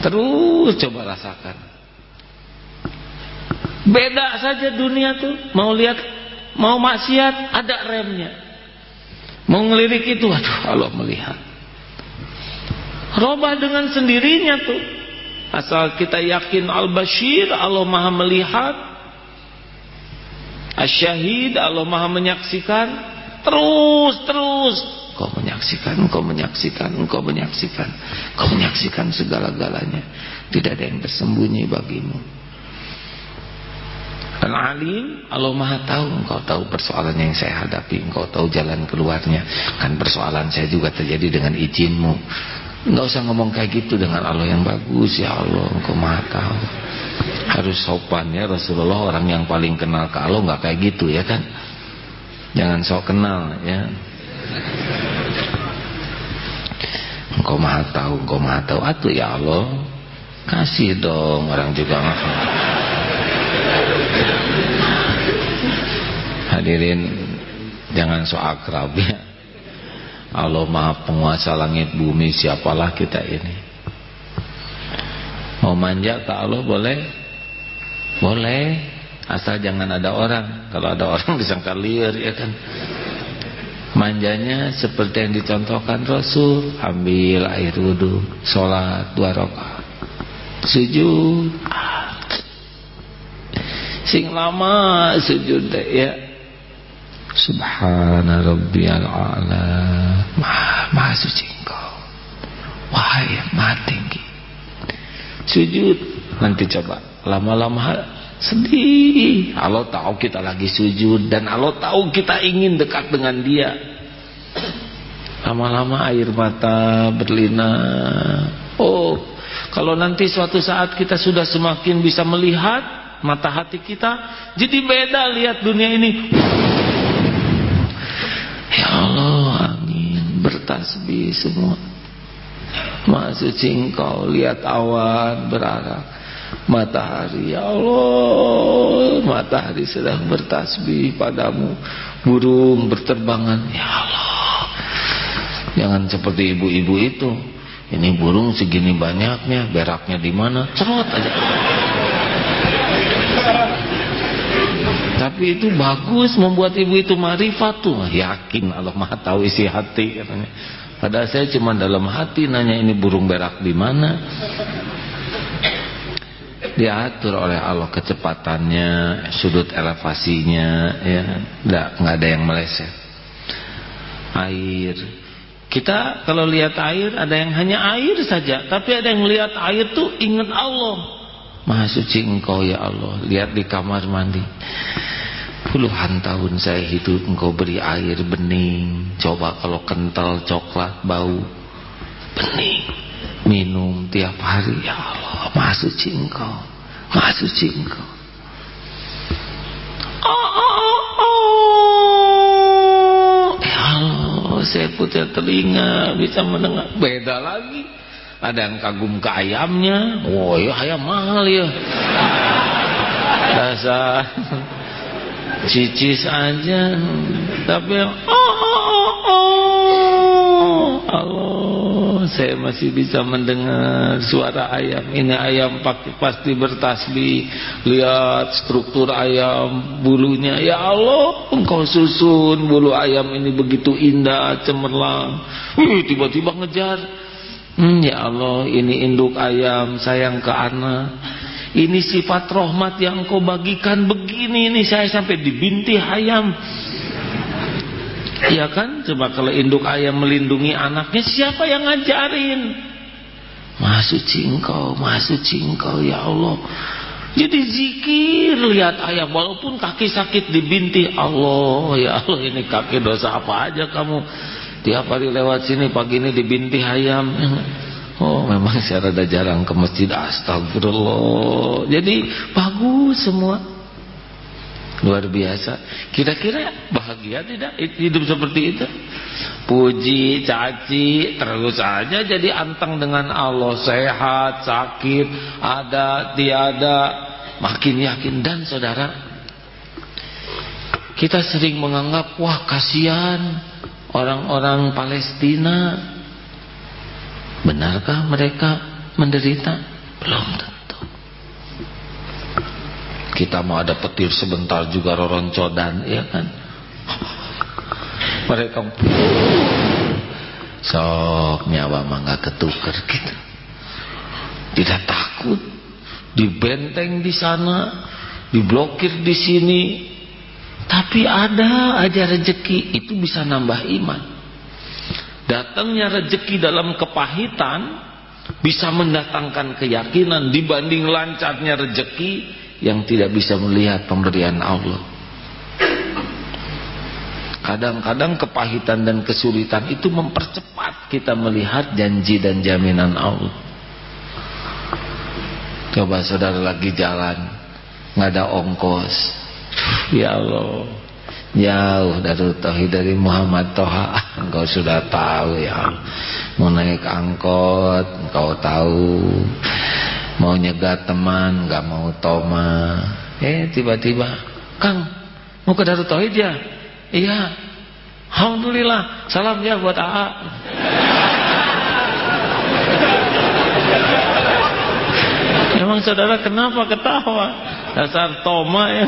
terus coba rasakan. Beda saja dunia tuh. Mau lihat mau maksiat ada remnya. Mau ngelirik itu aduh Allah melihat. Robah dengan sendirinya tuh. Asal kita yakin al-bashir Allah maha melihat. Asyahid Allah maha menyaksikan. Terus terus Engkau menyaksikan, engkau menyaksikan, engkau menyaksikan. Engkau menyaksikan segala-galanya. Tidak ada yang tersembunyi bagimu. Dan alim, Allah maha tahu. Engkau tahu persoalan yang saya hadapi. Engkau tahu jalan keluarnya. Kan persoalan saya juga terjadi dengan izinmu. Enggak usah ngomong kayak gitu dengan Allah yang bagus. Ya Allah, engkau maha tahu. harus sopan ya Rasulullah orang yang paling kenal ke Allah nggak kayak gitu ya kan jangan sok kenal ya engkau maha tahu engkau maha tahu. Atuh ya Allah. Kasih dong orang juga nggak hadirin jangan sok akrab ya. Allah maha penguasa langit bumi siapalah kita ini. Mau manja ke Allah boleh. Boleh, asal jangan ada orang. Kalau ada orang disangka liar ya kan. Manjanya seperti yang dicontohkan Rasul, ambil air wudhu, sholat dua rakaat, sujud. Sing lama sujud ya. Subhana rabbiyal a'la. Maha, maha suci engkau. Wahai maha tinggi. Sujud nanti coba lama-lama sedih. Allah tahu kita lagi sujud dan Allah tahu kita ingin dekat dengan dia. Lama-lama air mata berlinang oh kalau nanti suatu saat kita sudah semakin bisa melihat mata hati kita jadi beda lihat dunia ini. Ya Allah angin bertasbih semua. Masuk engkau lihat awan berarak matahari ya Allah matahari sedang bertasbih padamu. Burung berterbangan ya Allah. Jangan seperti ibu-ibu itu. Ini burung segini banyaknya beraknya di mana? Cerot aja. Tapi itu bagus membuat ibu itu marifat tuh. Yakin Allah maha tahu isi hati katanya. Padahal saya cuma dalam hati nanya ini burung berak di mana diatur oleh Allah kecepatannya, sudut elevasinya, ya, enggak enggak ada yang meleset. Air, kita kalau lihat air ada yang hanya air saja, tapi ada yang lihat air tuh ingat Allah. Maha suci Engkau ya Allah. Lihat di kamar mandi. Puluhan tahun saya hidup Engkau beri air bening. Coba kalau kental coklat bau bening minum tiap hari. Ya Allah maha suci engkau. Maha suci engkau. Oh, oh, oh, oh. ya Allah saya punya telinga bisa mendengar. Beda lagi. Ada yang kagum ke ayamnya. Oh ya ayam mahal ya. Dasar cicis aja. Tapi oh, oh, oh, oh. Allah saya masih bisa mendengar suara ayam. Ini ayam pasti bertasbih. Lihat struktur ayam bulunya. Ya Allah engkau susun bulu ayam ini begitu indah cemerlang. Tiba-tiba ngejar. Hmm, ya Allah ini induk ayam sayang ke anak. Ini sifat rahmat yang kau bagikan begini. Ini saya sampai dibinti ayam Iya kan? Coba kalau induk ayam melindungi anaknya, siapa yang ngajarin? Masuk cingkau, masuk cingkau ya Allah. Jadi zikir lihat ayam walaupun kaki sakit dibinti Allah ya Allah ini kaki dosa apa aja kamu tiap hari lewat sini pagi ini dibinti ayam oh memang saya rada jarang ke masjid astagfirullah jadi bagus semua luar biasa. Kira-kira bahagia tidak hidup seperti itu? Puji caci terus saja jadi anteng dengan Allah. Sehat sakit ada tiada. Makin yakin. Dan saudara kita sering menganggap wah kasihan orang-orang Palestina. Benarkah mereka menderita? Belum. tentu kita mau ada petir sebentar juga roroncodan ya kan? Mereka sok nyawa mah nggak ketuker gitu. Tidak takut. Dibenteng di sana diblokir di sini. Tapi ada aja rejeki itu bisa nambah iman. Datangnya rejeki dalam kepahitan bisa mendatangkan keyakinan dibanding lancarnya rejeki yang tidak bisa melihat pemberian Allah. Kadang-kadang kepahitan dan kesulitan itu mempercepat kita melihat janji dan jaminan Allah. Coba saudara lagi jalan nggak ada ongkos. Ya Allah, jauh dari tauhid dari Muhammad Toha. Engkau sudah tahu ya. Mau naik angkot, engkau tahu. Mau nyegat teman, nggak mau toma. Eh tiba-tiba, Kang, mau ke Darut Tauhid ya? Iya. Alhamdulillah, salam ya buat AA. Emang saudara kenapa ketawa? Dasar toma ya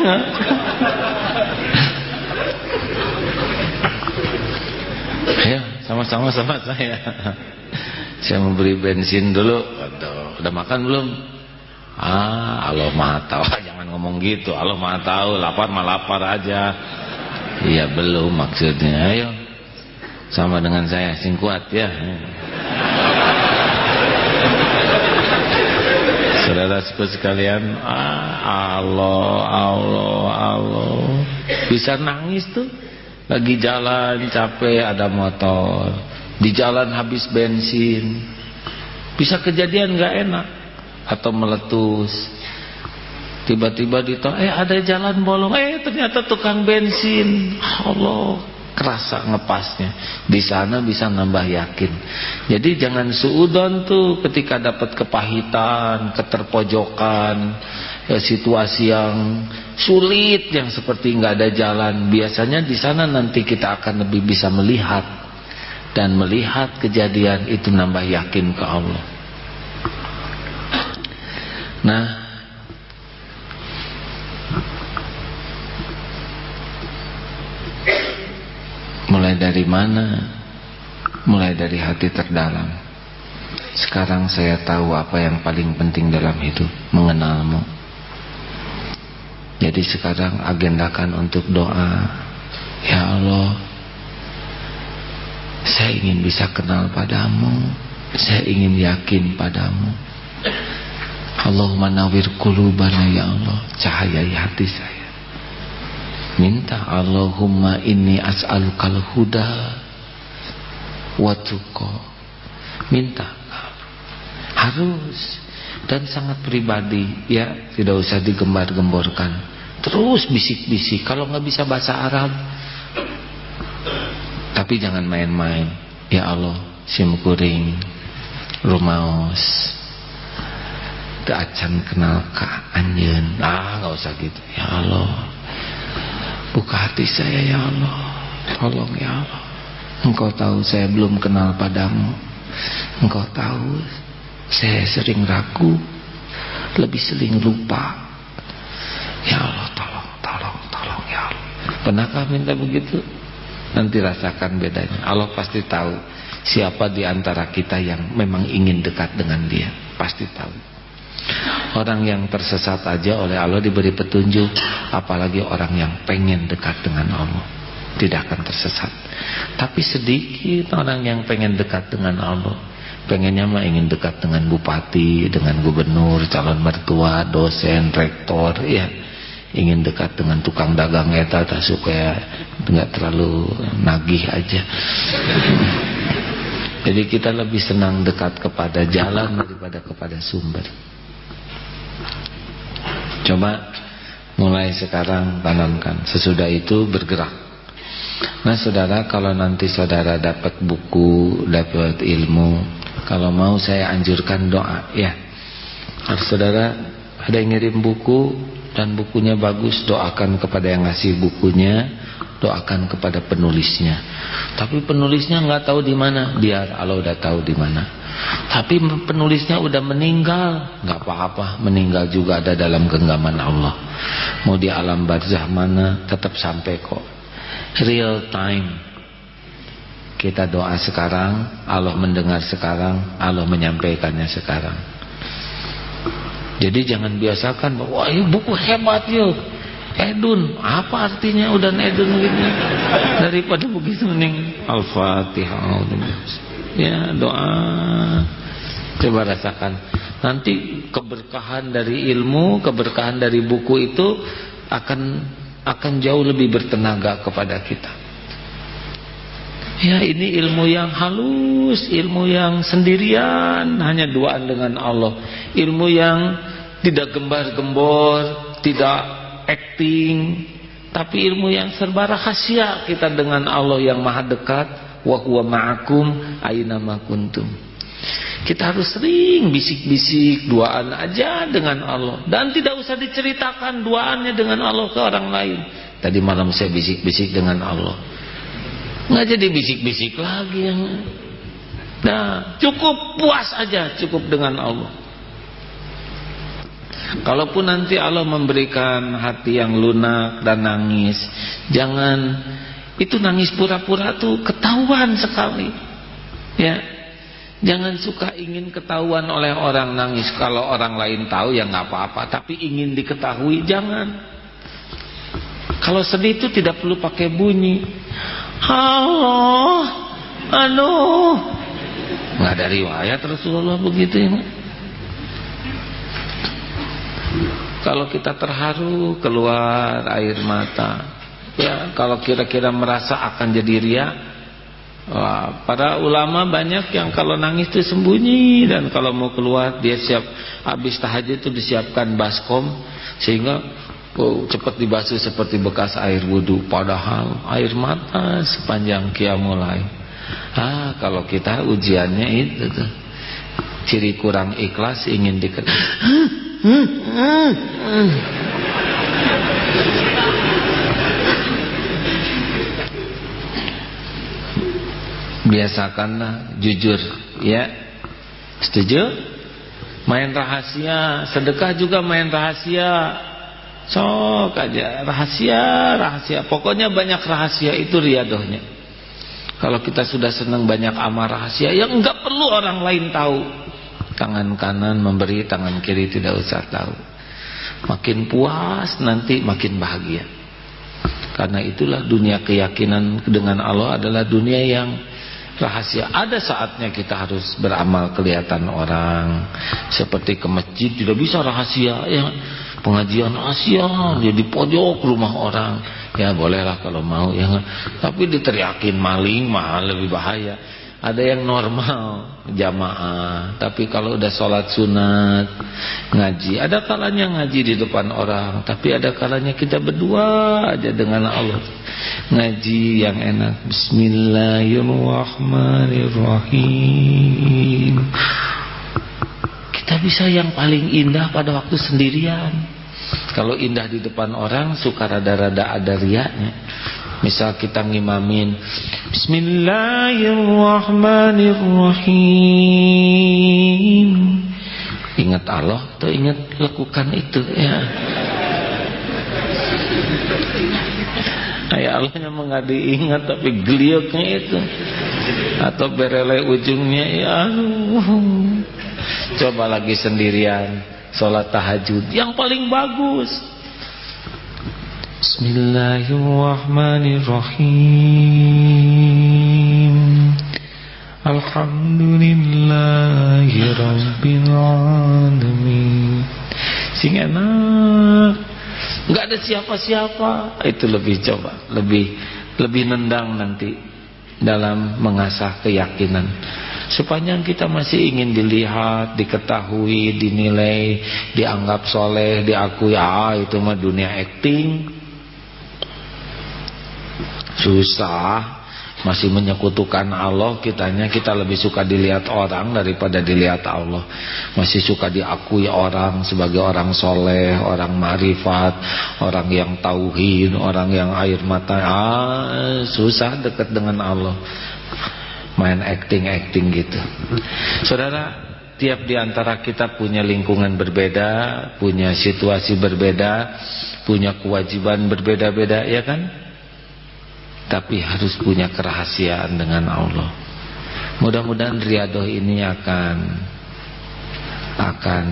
Ayo sama-sama sama saya Saya mau beri bensin dulu. Aduh, Udah makan belum? Ah Allah maha tahu. Jangan ngomong gitu. Allah maha tahu. Lapar mah lapar aja. Iya belum maksudnya. Ayo. Sama dengan saya. Sing kuat ya. Saudara seperti sekalian. Ah, Allah Allah Allah. Bisa nangis tuh. Lagi jalan capek ada motor Di jalan habis bensin Bisa kejadian gak enak Atau meletus Tiba-tiba ditol, eh ada jalan bolong, eh ternyata tukang bensin. Allah, kerasa ngepasnya. Di sana bisa nambah yakin. Jadi jangan suudon tuh ketika dapat kepahitan, keterpojokan, ya, situasi yang sulit yang seperti nggak ada jalan. Biasanya di sana nanti kita akan lebih bisa melihat dan melihat kejadian itu nambah yakin ke Allah. Nah, Mulai dari mana? Mulai dari hati terdalam. Sekarang saya tahu apa yang paling penting dalam hidup, mengenalmu. Jadi sekarang agendakan untuk doa. Ya Allah, saya ingin bisa kenal padamu. Saya ingin yakin padamu. Allahumma nawir kulubana ya Allah, cahayai hati saya. Minta Allahumma inni as'alukal huda wa Minta harus dan sangat pribadi ya, tidak usah digembar-gemborkan. Terus bisik-bisik kalau nggak bisa bahasa Arab. Tapi jangan main-main. Ya Allah, simkuring, rumaos, acan kenal ka. Ah, nggak usah gitu. Ya Allah, Buka hati saya ya Allah. Tolong ya Allah. Engkau tahu saya belum kenal padamu. Engkau tahu Saya sering ragu Lebih sering lupa. Ya Allah tolong Tolong tolong ya Allah. Pernahkah minta begitu Nanti rasakan bedanya. Allah pasti tahu Siapa di antara kita yang memang ingin dekat dengan dia. Pasti tahu. Orang yang tersesat aja oleh Allah diberi petunjuk Apalagi orang yang pengen dekat dengan Allah Tidak akan tersesat. Tapi sedikit orang yang pengen dekat dengan Allah Pengennya mah ingin dekat dengan bupati Dengan gubernur, calon mertua, dosen, rektor ya Ingin dekat dengan tukang dagang eta Supaya nggak terlalu nagih aja Jadi kita lebih senang dekat kepada jalan daripada kepada sumber Coba mulai sekarang tanamkan. Sesudah itu bergerak. Nah saudara kalau nanti saudara dapat buku, dapat ilmu. Kalau mau saya anjurkan doa ya. Kalau saudara ada yang ngirim buku dan bukunya bagus doakan kepada yang ngasih bukunya doakan kepada penulisnya. Tapi penulisnya nggak tahu di mana. Biar Allah udah tahu di mana. Tapi penulisnya udah meninggal. Nggak apa-apa meninggal juga ada dalam genggaman Allah. Mau di alam barzah mana tetap sampai kok. Real time. Kita doa sekarang Allah mendengar sekarang Allah menyampaikannya sekarang jadi jangan biasakan wah ini buku hebat yuk. Edun apa artinya udah Edun gitu daripada begitu mending Al-Fatihah ya doa. Coba rasakan. Nanti keberkahan dari ilmu keberkahan dari buku itu akan akan jauh lebih bertenaga kepada kita ya ini ilmu yang halus ilmu yang sendirian hanya duaan dengan Allah ilmu yang tidak gembar-gembor, tidak acting, tapi ilmu yang serba rahasia kita dengan Allah yang maha dekat, wa huwa ma'akum aina ma kuntum. Kita harus sering bisik-bisik duaan aja dengan Allah dan tidak usah diceritakan duaannya dengan Allah ke orang lain. Tadi malam saya bisik-bisik dengan Allah. Nggak jadi bisik-bisik lagi yang Nah, cukup puas aja cukup dengan Allah. Kalaupun nanti Allah memberikan hati yang lunak dan nangis, jangan. Itu nangis pura-pura tuh ketahuan sekali. Ya, Jangan suka ingin ketahuan oleh orang nangis. Kalau orang lain tahu ya nggak apa-apa Tapi ingin diketahui jangan. Kalau sedih itu tidak perlu pakai bunyi Halo Aduh. Nggak ada riwayat Rasulullah begitu ya Kalau kita terharu keluar air mata Ya kalau kira-kira merasa akan jadi riak Wah, para ulama banyak yang kalau nangis itu sembunyi dan kalau mau keluar dia siap habis tahajud itu disiapkan baskom sehingga oh, cepat dibasuh seperti bekas air wudhu padahal air mata sepanjang kiamulai ah kalau kita ujiannya itu tuh ciri kurang ikhlas ingin dikenal biasakanlah jujur ya. Setuju? Main rahasia sedekah juga main rahasia sok aja rahasia rahasia pokoknya banyak rahasia itu riadohnya kalau kita sudah senang banyak amal rahasia yang enggak perlu orang lain tahu tangan kanan memberi tangan kiri tidak usah tahu makin puas nanti makin bahagia karena itulah dunia keyakinan dengan Allah adalah dunia yang rahasia. Ada saatnya kita harus beramal kelihatan orang. Seperti ke masjid tidak bisa rahasia ya. Pengajian rahasia dia di pojok rumah orang. Ya bolehlah kalau mau ya. Tapi diteriakin maling mah lebih bahaya. Ada yang normal jamaah. Tapi kalau udah sholat sunat ngaji. Ada kalanya ngaji di depan orang tapi ada kalanya kita berdua aja dengan Allah. Ngaji yang enak. Bismillahirrahmanirrahim kita bisa yang paling indah pada waktu sendirian. Kalau indah di depan orang suka rada-rada ada riaknya. Misal kita ngimamin Bismillahirrahmanirrahim. Ingat Allah atau ingat lakukan itu? Ya. Ayah Allahnya mengadi ingat tapi gelioknya itu. Atau berelai ujungnya ya Coba lagi sendirian Sholat tahajud. Yang paling bagus. Bismillahirrahmanirrahim. Alhamdulillahi Rabbil Alamin. Sing enak. Gak ada siapa-siapa. Itu lebih coba Lebih lebih nendang nanti Dalam mengasah keyakinan Sepanjang kita masih ingin dilihat Diketahui, dinilai Dianggap soleh, diakui Ah itu mah dunia acting. Susah. Masih menyekutukan Allah kitanya kita lebih suka dilihat orang daripada dilihat Allah. Masih suka diakui orang sebagai orang soleh orang marifat orang yang tauhid orang yang air mata. Ah, susah dekat dengan Allah main acting-acting gitu saudara tiap di antara kita punya lingkungan berbeda punya situasi berbeda punya kewajiban berbeda-beda ya kan tapi harus punya kerahasiaan dengan Allah. Mudah-mudahan riadoh ini akan akan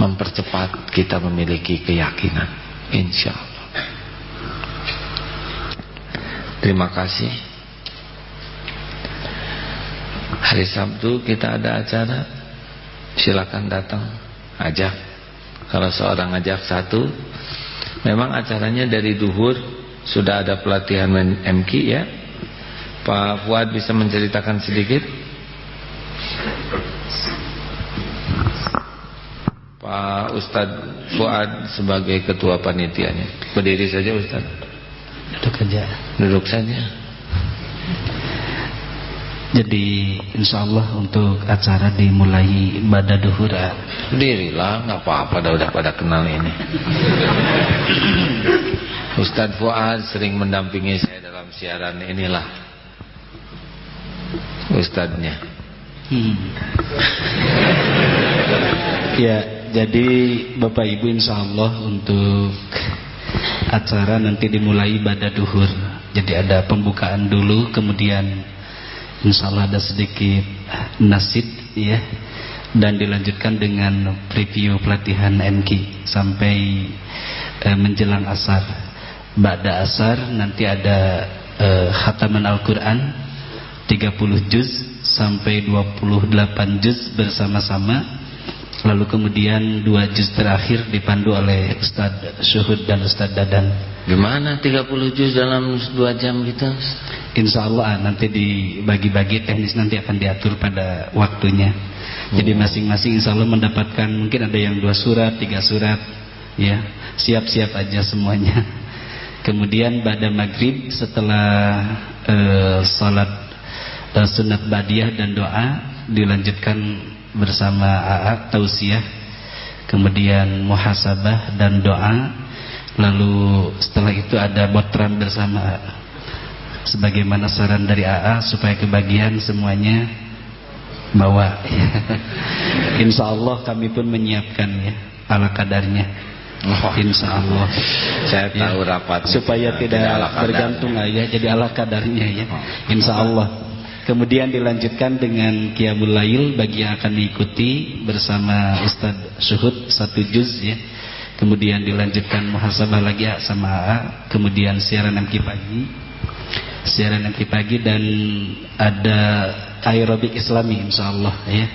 mempercepat kita memiliki keyakinan, insya Allah. Terima kasih. Hari Sabtu kita ada acara, silakan datang, ajak. Kalau seorang ajak satu, memang acaranya dari duhur sudah ada pelatihan MK ya Pak Fuad bisa menceritakan sedikit Pak Ustadz Fuad sebagai ketua panitianya. Berdiri saja Ustadz. Duduk saja. Duduk saja. Jadi insya Allah untuk acara dimulai pada duhur Dirilah nggak apa-apa dah udah pada kenal ini. Ustadz Fuad sering mendampingi saya dalam siaran inilah. Ustadznya. Hmm. Ya jadi Bapak Ibu insya Allah untuk acara nanti dimulai pada duhur. Jadi ada pembukaan dulu kemudian Insya Allah ada sedikit nasid ya dan dilanjutkan dengan preview pelatihan MK sampai eh, menjelang asar. Ba'da asar nanti ada eh, khataman Al-Quran 30 juz sampai 28 juz bersama-sama Lalu kemudian dua juz terakhir dipandu oleh Ustadz Syuhud dan Ustadz Dadan. Gimana 30 juz dalam dua jam gitu? Insya Allah ah, nanti dibagi-bagi teknis nanti akan diatur pada waktunya. Jadi masing-masing insya Allah mendapatkan mungkin ada yang dua surat, tiga surat, ya siap-siap aja semuanya. Kemudian pada maghrib setelah uh, salat uh, sunat badiah dan doa dilanjutkan bersama AA tausiah kemudian muhasabah dan doa lalu setelah itu ada botram bersama. Sebagaimana saran dari AA supaya kebagian semuanya bawa. Insya Allah kami pun menyiapkan ya ala kadarnya. Oh. Insya Allah. Saya tahu ya, rapat supaya tidak, tidak bergantung aja jadi ala kadarnya ya. Oh. Insya Allah. Kemudian dilanjutkan dengan Qiyamul Lail bagi yang akan diikuti bersama Ustadz Syuhud satu juz ya. Kemudian dilanjutkan muhasabah lagi sama AA, kemudian siaran MK pagi. Siaran MK pagi dan ada aerobik Islami insyaallah ya.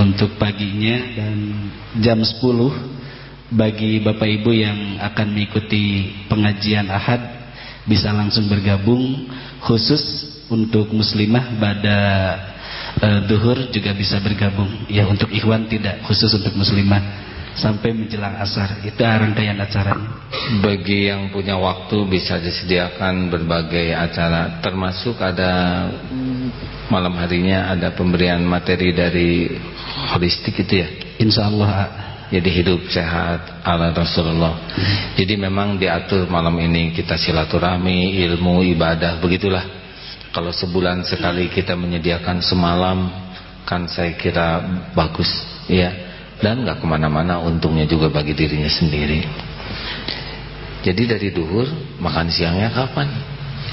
Untuk paginya dan jam 10 bagi Bapak Ibu yang akan mengikuti pengajian Ahad bisa langsung bergabung khusus untuk muslimah pada uh, duhur juga bisa bergabung ya untuk ikhwan tidak khusus untuk muslimah sampai menjelang asar. Itu rangkaian acaranya bagi yang punya waktu bisa disediakan berbagai acara. Termasuk ada malam harinya ada pemberian materi dari holistik itu ya? Insya Allah. Jadi hidup sehat ala Rasulullah. Jadi memang diatur malam ini kita silaturahmi ilmu ibadah begitulah. Kalau sebulan sekali kita menyediakan semalam kan saya kira bagus ya dan nggak ke mana-mana untungnya juga bagi dirinya sendiri. Jadi dari duhur makan siangnya kapan?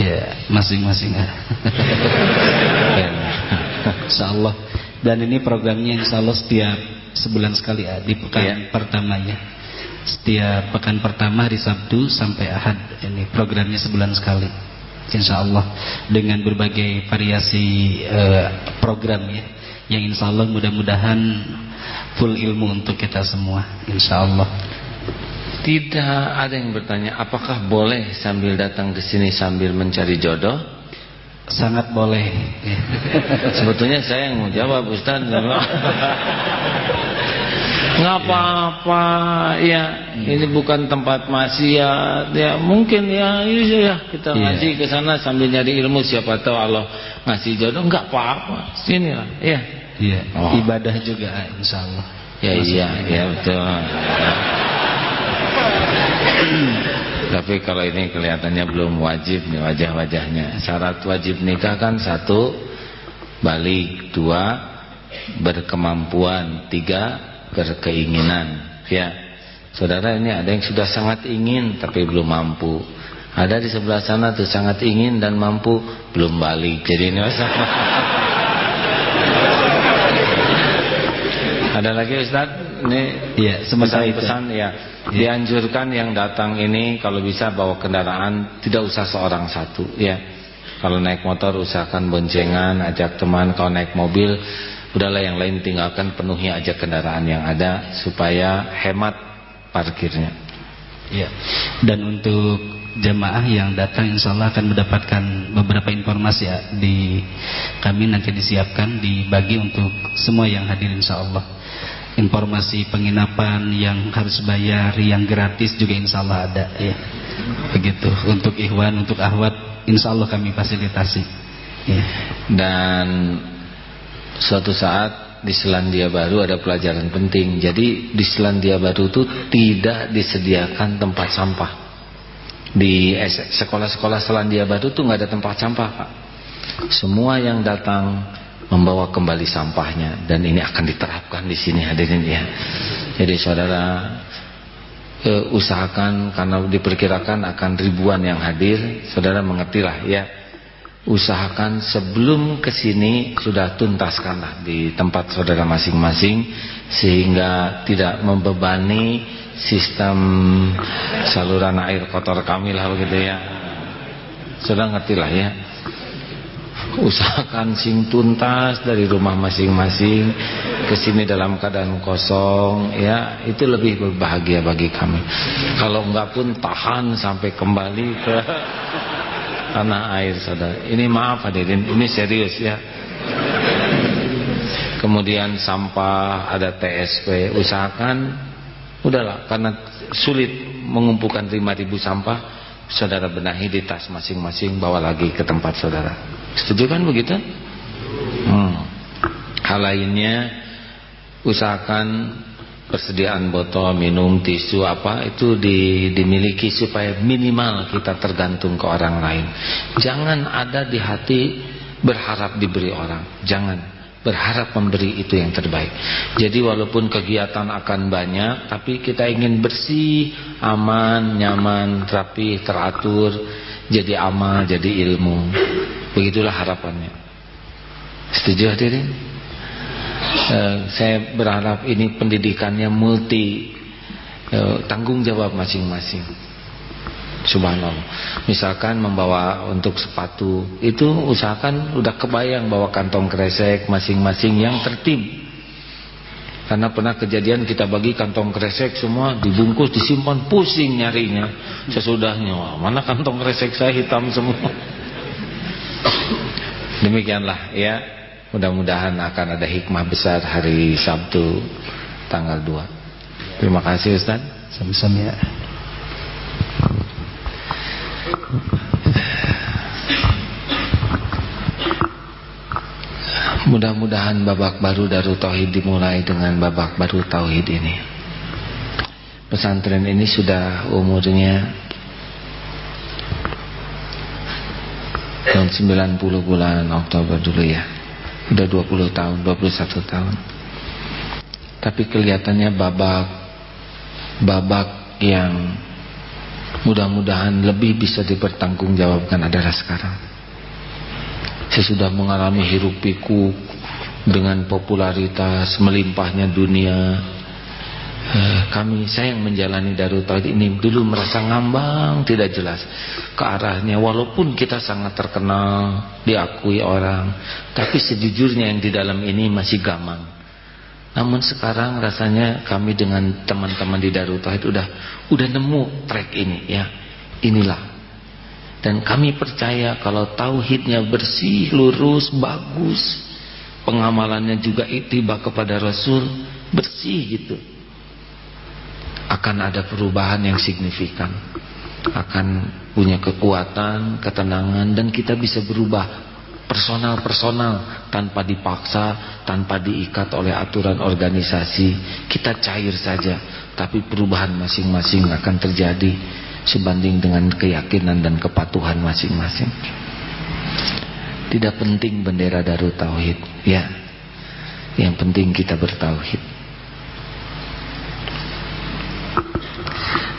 Ya masing-masing. Ya. Insya Allah dan ini programnya Insya Allah setiap sebulan sekali ya di pekan ya. pertama ya. Setiap pekan pertama hari Sabtu sampai Ahad. Ini programnya sebulan sekali insya Allah dengan berbagai variasi uh, program ya yang insya Allah mudah-mudahan full ilmu untuk kita semua insya Allah tidak ada yang bertanya apakah boleh sambil datang ke sini sambil mencari jodoh? Sangat boleh. Sebetulnya saya yang mau jawab Ustaz nggak apa-apa. Ya ini bukan tempat maksiat. Ya mungkin ya iya ya kita iya. ngaji ke sana sambil nyari ilmu siapa tahu Allah ngasih jodoh. Nggak apa-apa. Sini lah. Ya iya. Oh. ibadah juga insya Allah. Ya iya ya. betul. Tapi kalau ini kelihatannya belum wajib nih wajah-wajahnya. Syarat wajib nikah kan satu balik. Dua berkemampuan. Tiga berkeinginan. Ya saudara ini ada yang sudah sangat ingin tapi belum mampu. Ada di sebelah sana tuh sangat ingin dan mampu belum balik. Jadi ini ada lagi Ustaz? Ini ya sementara pesan ya, ya dianjurkan yang datang ini kalau bisa bawa kendaraan tidak usah seorang satu ya. Kalau naik motor usahakan boncengan ajak teman. Kalau naik mobil udahlah yang lain tinggalkan penuhi aja kendaraan yang ada supaya hemat parkirnya ya dan untuk jemaah yang datang insya Allah akan mendapatkan beberapa informasi ya di kami nanti disiapkan dibagi untuk semua yang hadir insya Allah informasi penginapan yang harus bayar, yang gratis juga insya Allah ada ya. Begitu. Untuk ikhwan, untuk ahwat, insya Allah kami fasilitasi. Ya. Dan suatu saat di Selandia Baru ada pelajaran penting. Jadi di Selandia Baru itu tidak disediakan tempat sampah. Di sekolah-sekolah Selandia Baru tuh nggak ada tempat sampah, Pak. Semua yang datang membawa kembali sampahnya dan ini akan diterapkan di sini hadirin ya. Jadi saudara eh, usahakan karena diperkirakan akan ribuan yang hadir, saudara mengertilah ya. Usahakan sebelum ke sini sudah tuntaskanlah di tempat saudara masing-masing sehingga tidak membebani sistem saluran air kotor kami lah begitu ya. Saudara ngertilah ya. Usahakan sing tuntas dari rumah masing-masing ke sini dalam keadaan kosong ya. Itu lebih berbahagia bagi kami. Kalau enggak pun tahan sampai kembali ke tanah air saudara ini maaf hadirin ini serius ya kemudian sampah ada TSP usahakan udahlah karena sulit mengumpulkan 5000 sampah saudara benahi di tas masing-masing bawa lagi ke tempat saudara Setuju kan begitu? Hmm. Hal lainnya usahakan persediaan botol minum tisu apa itu di, dimiliki supaya minimal kita tergantung ke orang lain. Jangan ada di hati berharap diberi orang. Jangan berharap memberi itu yang terbaik. Jadi walaupun kegiatan akan banyak, tapi kita ingin bersih, aman, nyaman, rapi, teratur, jadi amal, jadi ilmu. Begitulah harapannya. Setuju hadirin? Uh, saya berharap ini pendidikannya multi uh, tanggung jawab masing-masing. Subhanallah. Misalkan membawa untuk sepatu itu usahakan udah kebayang bawa kantong kresek masing-masing yang tertib. Karena pernah kejadian kita bagi kantong kresek semua dibungkus disimpan pusing nyarinya sesudahnya. Wah, mana kantong kresek saya hitam semua. Demikianlah ya. Mudah-mudahan akan ada hikmah besar hari Sabtu tanggal 2. Terima kasih Ustaz. Sama-sama ya. Mudah-mudahan babak baru Darul Tauhid dimulai dengan babak baru Tauhid ini. Pesantren ini sudah umurnya tahun 90 bulan Oktober dulu ya udah 20 tahun 21 tahun. Tapi kelihatannya babak babak yang mudah-mudahan lebih bisa dipertanggungjawabkan adalah sekarang. Saya sudah mengalami hiruk pikuk dengan popularitas melimpahnya dunia kami saya yang menjalani Darul Tauhid ini. Dulu merasa ngambang tidak jelas. Ke arahnya walaupun kita sangat terkenal diakui orang tapi sejujurnya yang di dalam ini masih gamang. Namun sekarang rasanya kami dengan teman-teman di Darul Tauhid udah udah nemu track ini ya. Inilah. Dan kami percaya kalau tauhidnya bersih lurus bagus pengamalannya juga itibak kepada Rasul bersih gitu akan ada perubahan yang signifikan akan punya kekuatan, ketenangan dan kita bisa berubah personal-personal tanpa dipaksa, tanpa diikat oleh aturan organisasi. Kita cair saja, tapi perubahan masing-masing akan terjadi sebanding dengan keyakinan dan kepatuhan masing-masing. Tidak penting bendera Darut Tauhid, ya. Yang penting kita bertauhid.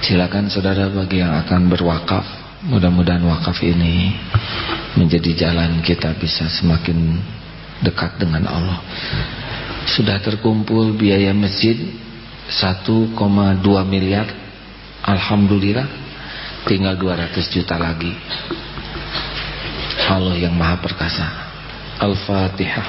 Silakan saudara bagi yang akan berwakaf. Mudah-mudahan wakaf ini Menjadi jalan kita bisa semakin dekat dengan Allah. Sudah terkumpul biaya masjid 1,2 miliar. Alhamdulillah Tinggal 200 juta lagi. Allah yang maha perkasa. Al-Fatihah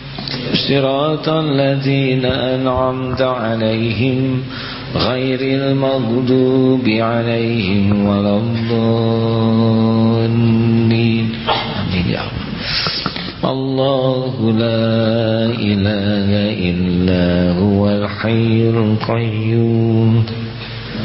صراط الذين أنعمت عليهم غير المغضوب عليهم ولا الضالين. آمين يا رب. الله لا إله إلا هو الحي القيوم.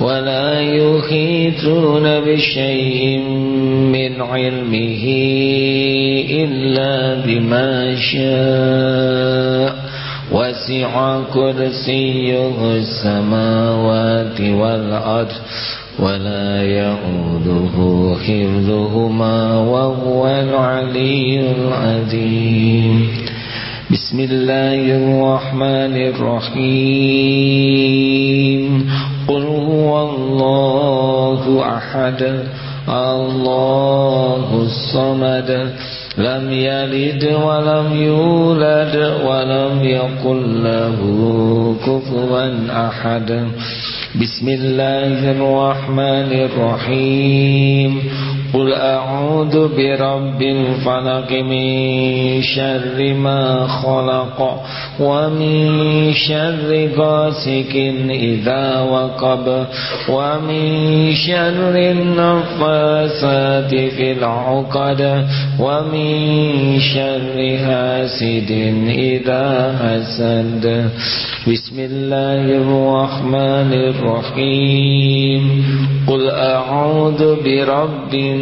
ولا يحيطون بشيء من علمه إلا بما شاء. وسع كرسيه السماوات والأرض ولا يعوده حفظهما وهو العلي العظيم. بسم الله الرحمن الرحيم. قل هو الله أحد الله الصمد. لم يلد ولم يولد ولم يقل له كفوا أحد. بسم الله الرحمن الرحيم. قل أعوذ برب الفلق من شر ما خلق ومن شر غاسق إذا وقب ومن شر النفاسات في العقد ومن شر حاسد إذا حسد بسم الله الرحمن الرحيم قل أعوذ برب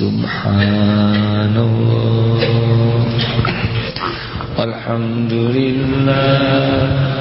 سبحان الله والحمد لله.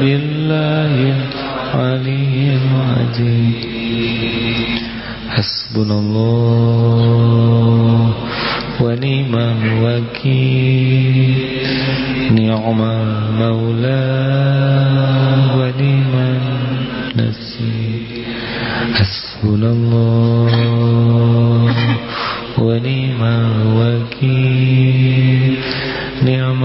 بالله العلي العظيم. حسبنا الله ونعم الوكيل. نعم المولى ونعم النصير حسبنا الله ونعم الوكيل. نعم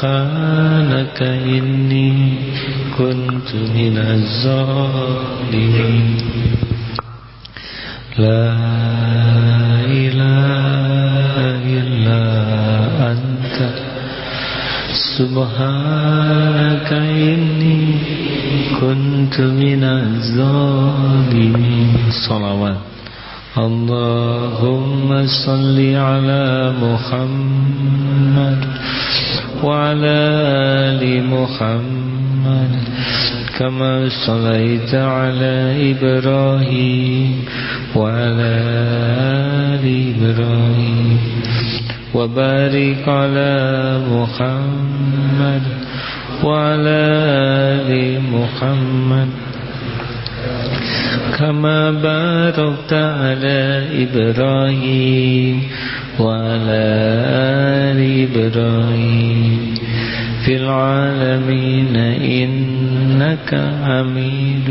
سبحانك إني كنت من الظالمين لا إله إلا أنت سبحانك إني كنت من الظالمين صلوات اللهم صل على محمد وعلى آل محمد كما صليت على إبراهيم وعلى آل إبراهيم وبارك على محمد وعلى آل محمد كما باركت على إبراهيم وعلى آل إبراهيم في العالمين إنك حميد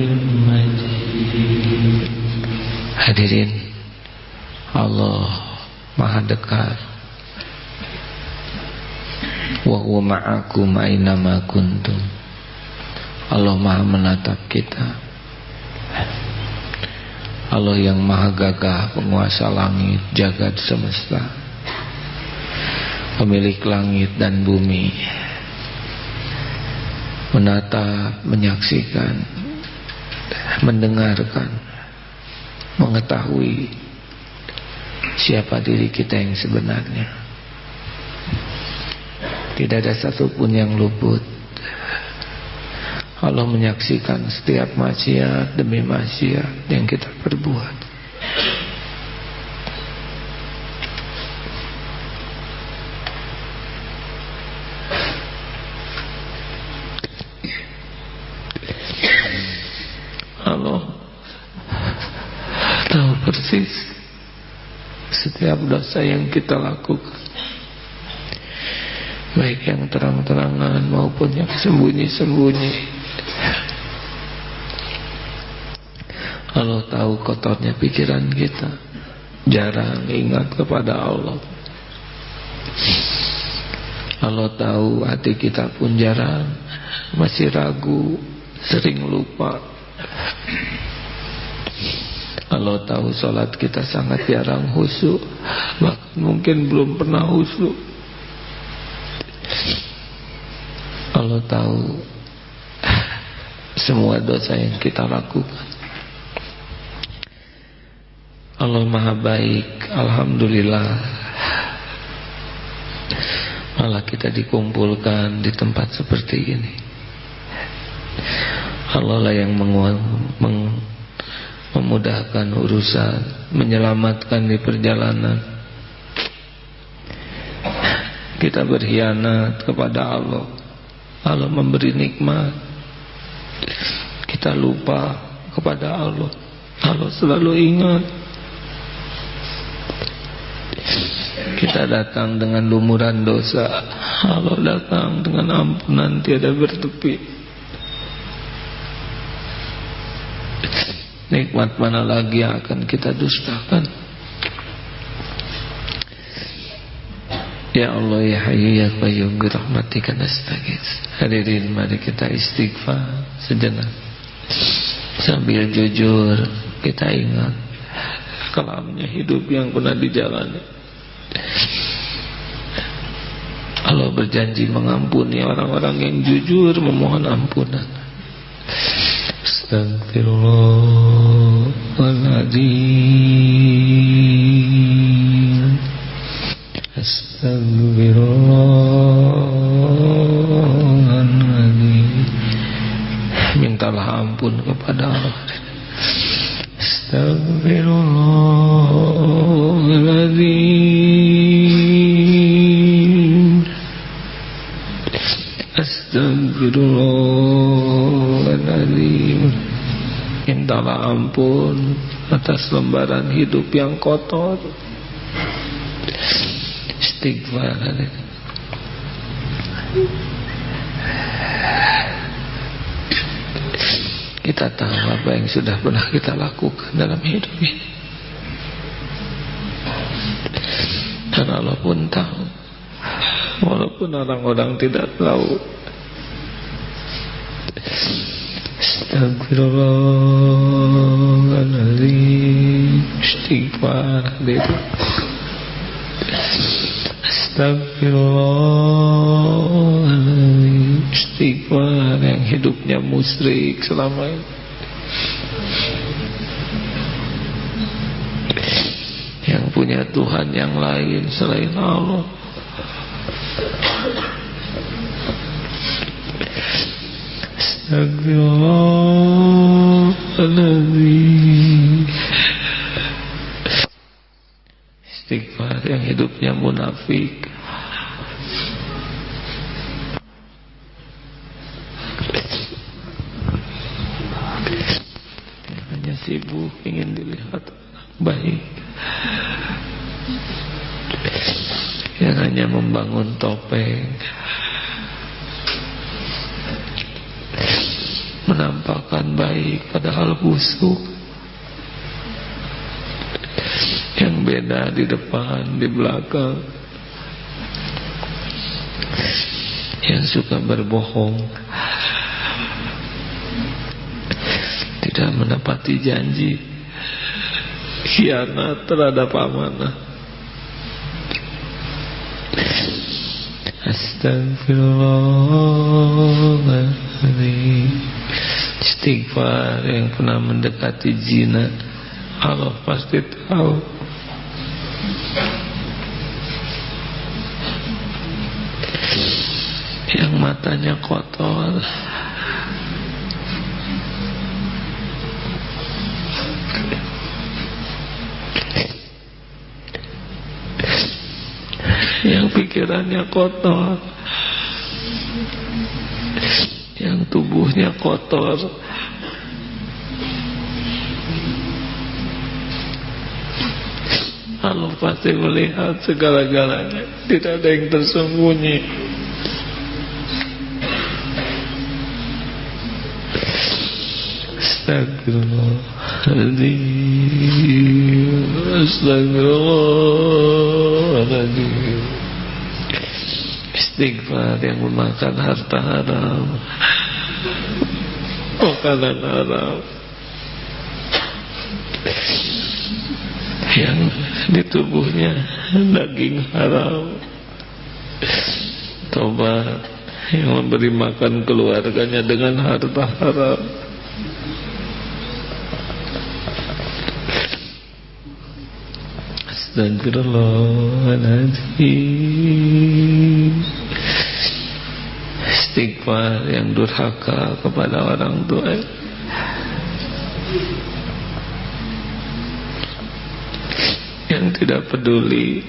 مجيد Hadirin Allah Maha dekat Wa huwa ma'akum aina ma kuntum Allah Maha menatap kita Allah yang maha gagah penguasa langit jagat semesta pemilik langit dan bumi. Menatap menyaksikan mendengarkan mengetahui siapa diri kita yang sebenarnya. Tidak ada satupun yang luput Allah menyaksikan setiap maksiat demi maksiat yang kita perbuat. Allah tahu persis setiap dosa yang kita lakukan baik yang terang-terangan maupun yang sembunyi-sembunyi Allah tahu kotornya pikiran kita Jarang ingat kepada Allah. Allah tahu hati kita pun jarang Masih ragu Sering lupa. Allah tahu sholat kita sangat jarang husu Bahkan mungkin belum pernah husu Allah tahu Semua dosa yang kita lakukan Allah maha baik Alhamdulillah. Malah kita dikumpulkan Di tempat seperti ini. Allah lah yang memudahkan urusan Menyelamatkan di perjalanan. Kita berkhianat kepada Allah. Allah memberi nikmat. Kita lupa kepada Allah. Allah selalu ingat Kita datang dengan lumuran dosa. Allah datang dengan ampunan tiada bertepi. Nikmat mana lagi yang akan kita dustakan? Ya Allah ya Hayyu ya Qayyum Birahmatika nastagis Hadirin mari kita istighfar sejenak. Sambil jujur kita ingat Kelamnya hidup yang pernah dijalani Allah berjanji mengampuni orang-orang yang jujur memohon ampunan. Astagfirullahaladzim Astagfirullahaladzim Mintalah ampun kepada Allah. Astagfirullahaladzim Astagfirullahaladzim Mintalah ampun atas lembaran hidup yang kotor. Istighfar Kita tahu apa yang sudah pernah kita lakukan dalam hidup ini. Dan Allah pun tahu. Walaupun orang-orang tidak tahu Astagfirullahaladzim Istighfar Astagfirullahaladzim Istighfar yang hidupnya musrik selama ini. Yang punya Tuhan yang lain selain Allah Istighfar yang hidupnya munafik. Hanya sibuk ingin dilihat baik. Yang hanya membangun topeng menampakkan baik padahal busuk. Yang beda di depan di belakang. Yang suka berbohong. Tidak menepati janji. Khianat terhadap amanah Astagfirullahaladzim istighfar yang pernah mendekati zina Allah pasti tahu. Yang matanya kotor yang pikirannya kotor. Yang tubuhnya kotor. Allah pasti melihat segala-galanya. Tidak ada yang tersembunyi. Astagfirullahaladzim. Astagfirullahaladzim Istighfar yang memakan harta haram. Makanan haram. Yang di tubuhnya daging haram. Tobat yang memberi makan keluarganya dengan harta haram. Astagfirullahaladzim Istighfar yang durhaka kepada orang tua. Yang tidak peduli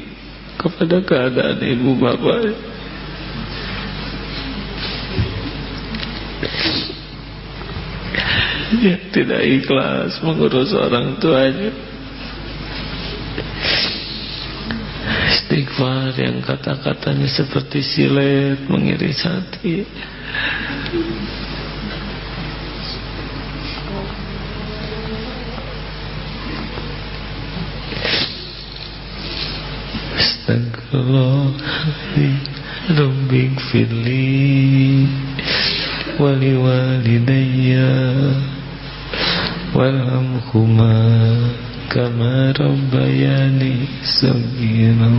kepada keadaan ibu bapak yang tidak ikhlas mengurus orang tuanya istighfar yang kata-katanya seperti silet mengiris hati. Astagfirullahaladzim. Gfirli Wali walidayya Walhamhuma Kama Rabbayani Sagira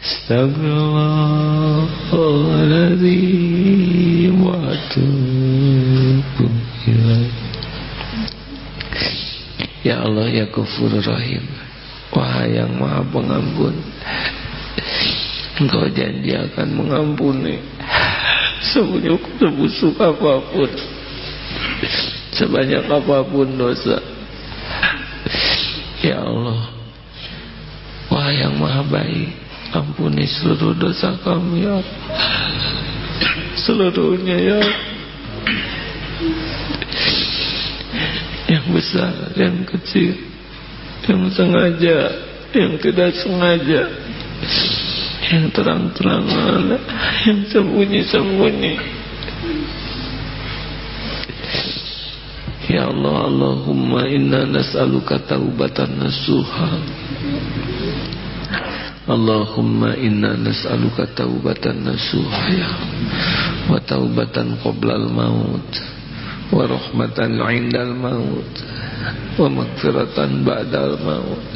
Astagfirullahaladzim Wa atubu Ya Allah ya Kufur Rahim. Wahai yang maha pengampun Engkau janji akan mengampuni Sebanyak sebusuk apa pun Sebanyak apa pun dosa Ya Allah Wahai yang maha baik Ampuni seluruh dosa kami ya Seluruhnya ya Yang besar, yang kecil yang sengaja yang tidak sengaja yang terang-terang ada yang sembunyi-sembunyi يا الله اللهم إنا نسألك توبة نسوها. اللهم إنا نسألك توبة نسوها وتوبة قبل الموت ورحمة عند الموت ومغفرة بعد الموت.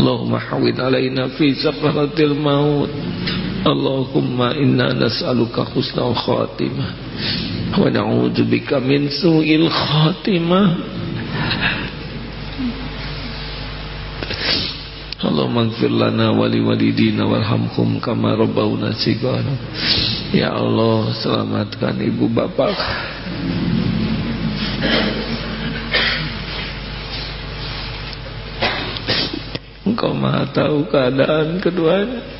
اللهم حوِّد علينا في سفرة الموت. اللهم إنا نسألك حسن الخاتمة. Wa na'udzu bika min su'il khatimah. Allahumma gfir lana wali walidina warhamhum kama rabbawna sigara Ya Allah selamatkan ibu bapak. Engkau maha tahu keadaan keduanya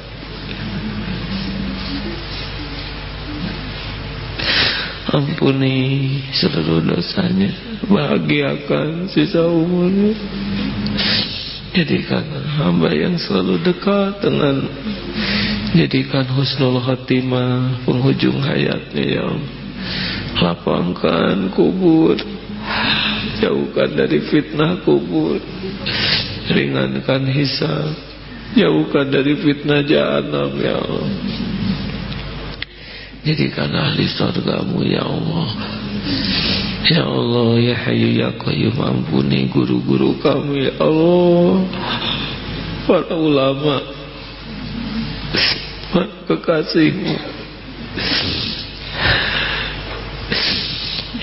Ampuni seluruh dosanya. Bahagiakan sisa umurnya Jadikan hamba yang selalu dekat dengan Jadikan husnul khatimah Penghujung hayatnya ya Allah. Lapangkan kubur. Jauhkan dari fitnah kubur. Ringankan hisab. Jauhkan dari fitnah jahanam ya Allah Jadikan ahli surgamu ya Allah. Ya Allah ya Hayyu ya Qayyum ampuni guru-guru kami ya Allah. Para ulama para kekasihmu.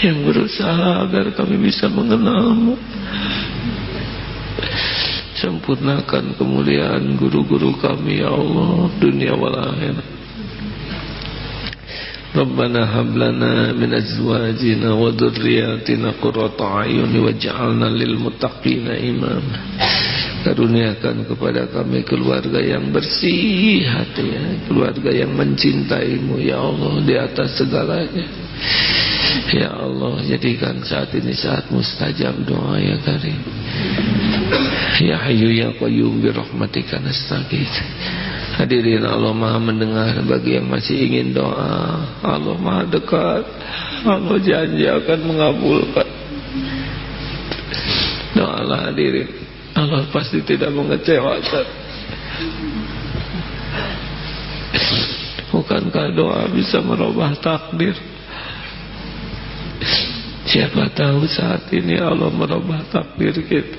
Yang berusaha agar kami bisa mengenalmu. Sempurnakan kemuliaan guru-guru kami ya Allah dunia wal ربنا هب لنا من أزواجنا وذرياتنا قرة أعين واجعلنا للمتقين إماما Karuniakan kepada kami keluarga yang bersih hati ya. Keluarga yang mencintaimu Ya Allah di atas segalanya Ya Allah jadikan saat ini saat mustajab doa ya karim Ya Hayyu ya Qayyum birahmatika nasta'gith Hadirin Allah maha mendengar bagi yang masih ingin doa Allah maha dekat. Allah janji akan mengabulkan. Doalah hadirin. Allah pasti tidak mengecewakan. Bukankah doa bisa merubah takdir? Siapa tahu saat ini Allah merubah takdir kita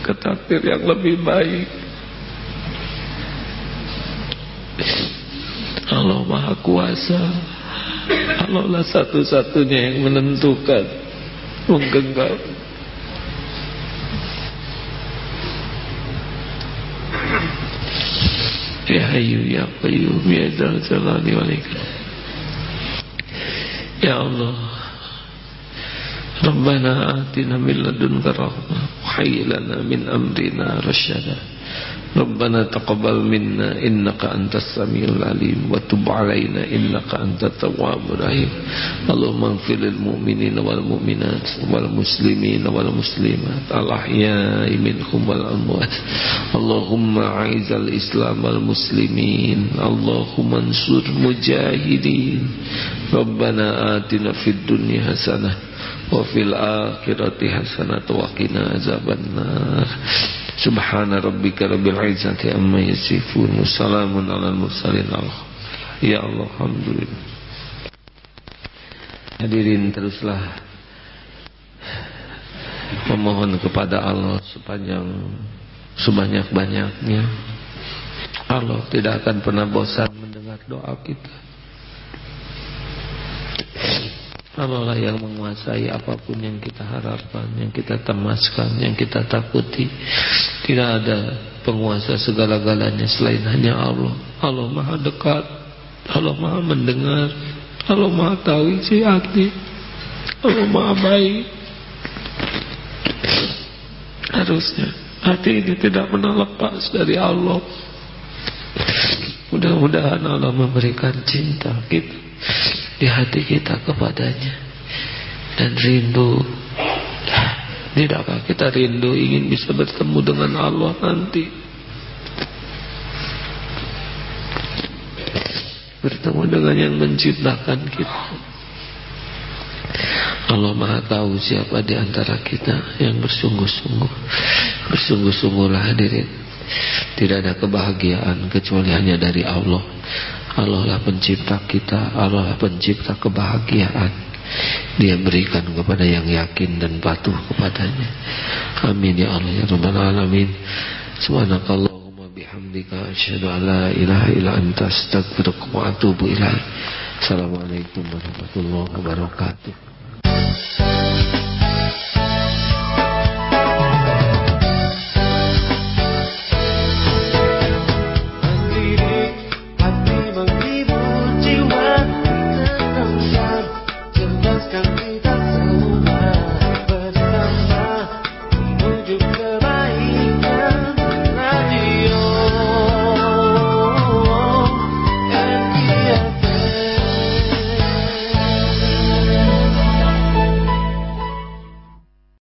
Ke takdir yang lebih baik Allah Maha Kuasa. Allah lah satu-satunya yang menentukan Menggenggam Ya Hayyu Ya Qayyum Ya Zal Jalali Walikam Ya Allah. Rabbana atina min ladunka rahmah Hayy lana min amrina rasyada ربنا تقبل منا إنك أنت السميع العليم وتب علينا إنك أنت التواب الرحيم. اللهم اغفر للمؤمنين والمؤمنات والمسلمين والمسلمات الأحياء منهم والأموات. اللهم أعز الإسلام والمسلمين. اللهم انصر مجاهدين. ربنا آتنا في الدنيا حسنة وفي الآخرة حسنة وقنا عذاب النار. Subhana rabbika rabbil izzati amma yasifun Wassalamun ala mursalin. Ya Allah Alhamdulillah. Hadirin teruslah Memohon kepada Allah Sepanjang Sebanyak-banyaknya. Allah tidak akan pernah bosan Mendengar doa kita Allah lah yang menguasai apa pun yang kita harapkan, yang kita temaskan, yang kita takuti. Tidak ada penguasa segala-galanya selain hanya Allah. Allah maha dekat, Allah maha mendengar, Allah maha tahu isi hati, Allah maha baik. Harusnya hati ini tidak pernah lepas dari Allah. Mudah-mudahan Allah memberikan cinta kita di hati kita kepadanya. Dan rindu. Tidakkah kita rindu ingin bisa bertemu dengan Allah nanti. Bertemu dengan yang menciptakan kita. Allah Maha Tahu siapa di antara kita yang bersungguh-sungguh. Bersungguh-sungguhlah hadirin. Tidak ada kebahagiaan kecuali hanya dari Allah. Allah lah pencipta kita Allah lah pencipta kebahagiaan. Dia berikan kepada yang yakin dan patuh kepadanya. Amin ya Allah ya Rabbal Alamin. Subhanakallahumma bihamdika asyhadu an la ilaha illa anta astaghfiruka wa atubu assalamualaikum warahmatullahi wabarakatuh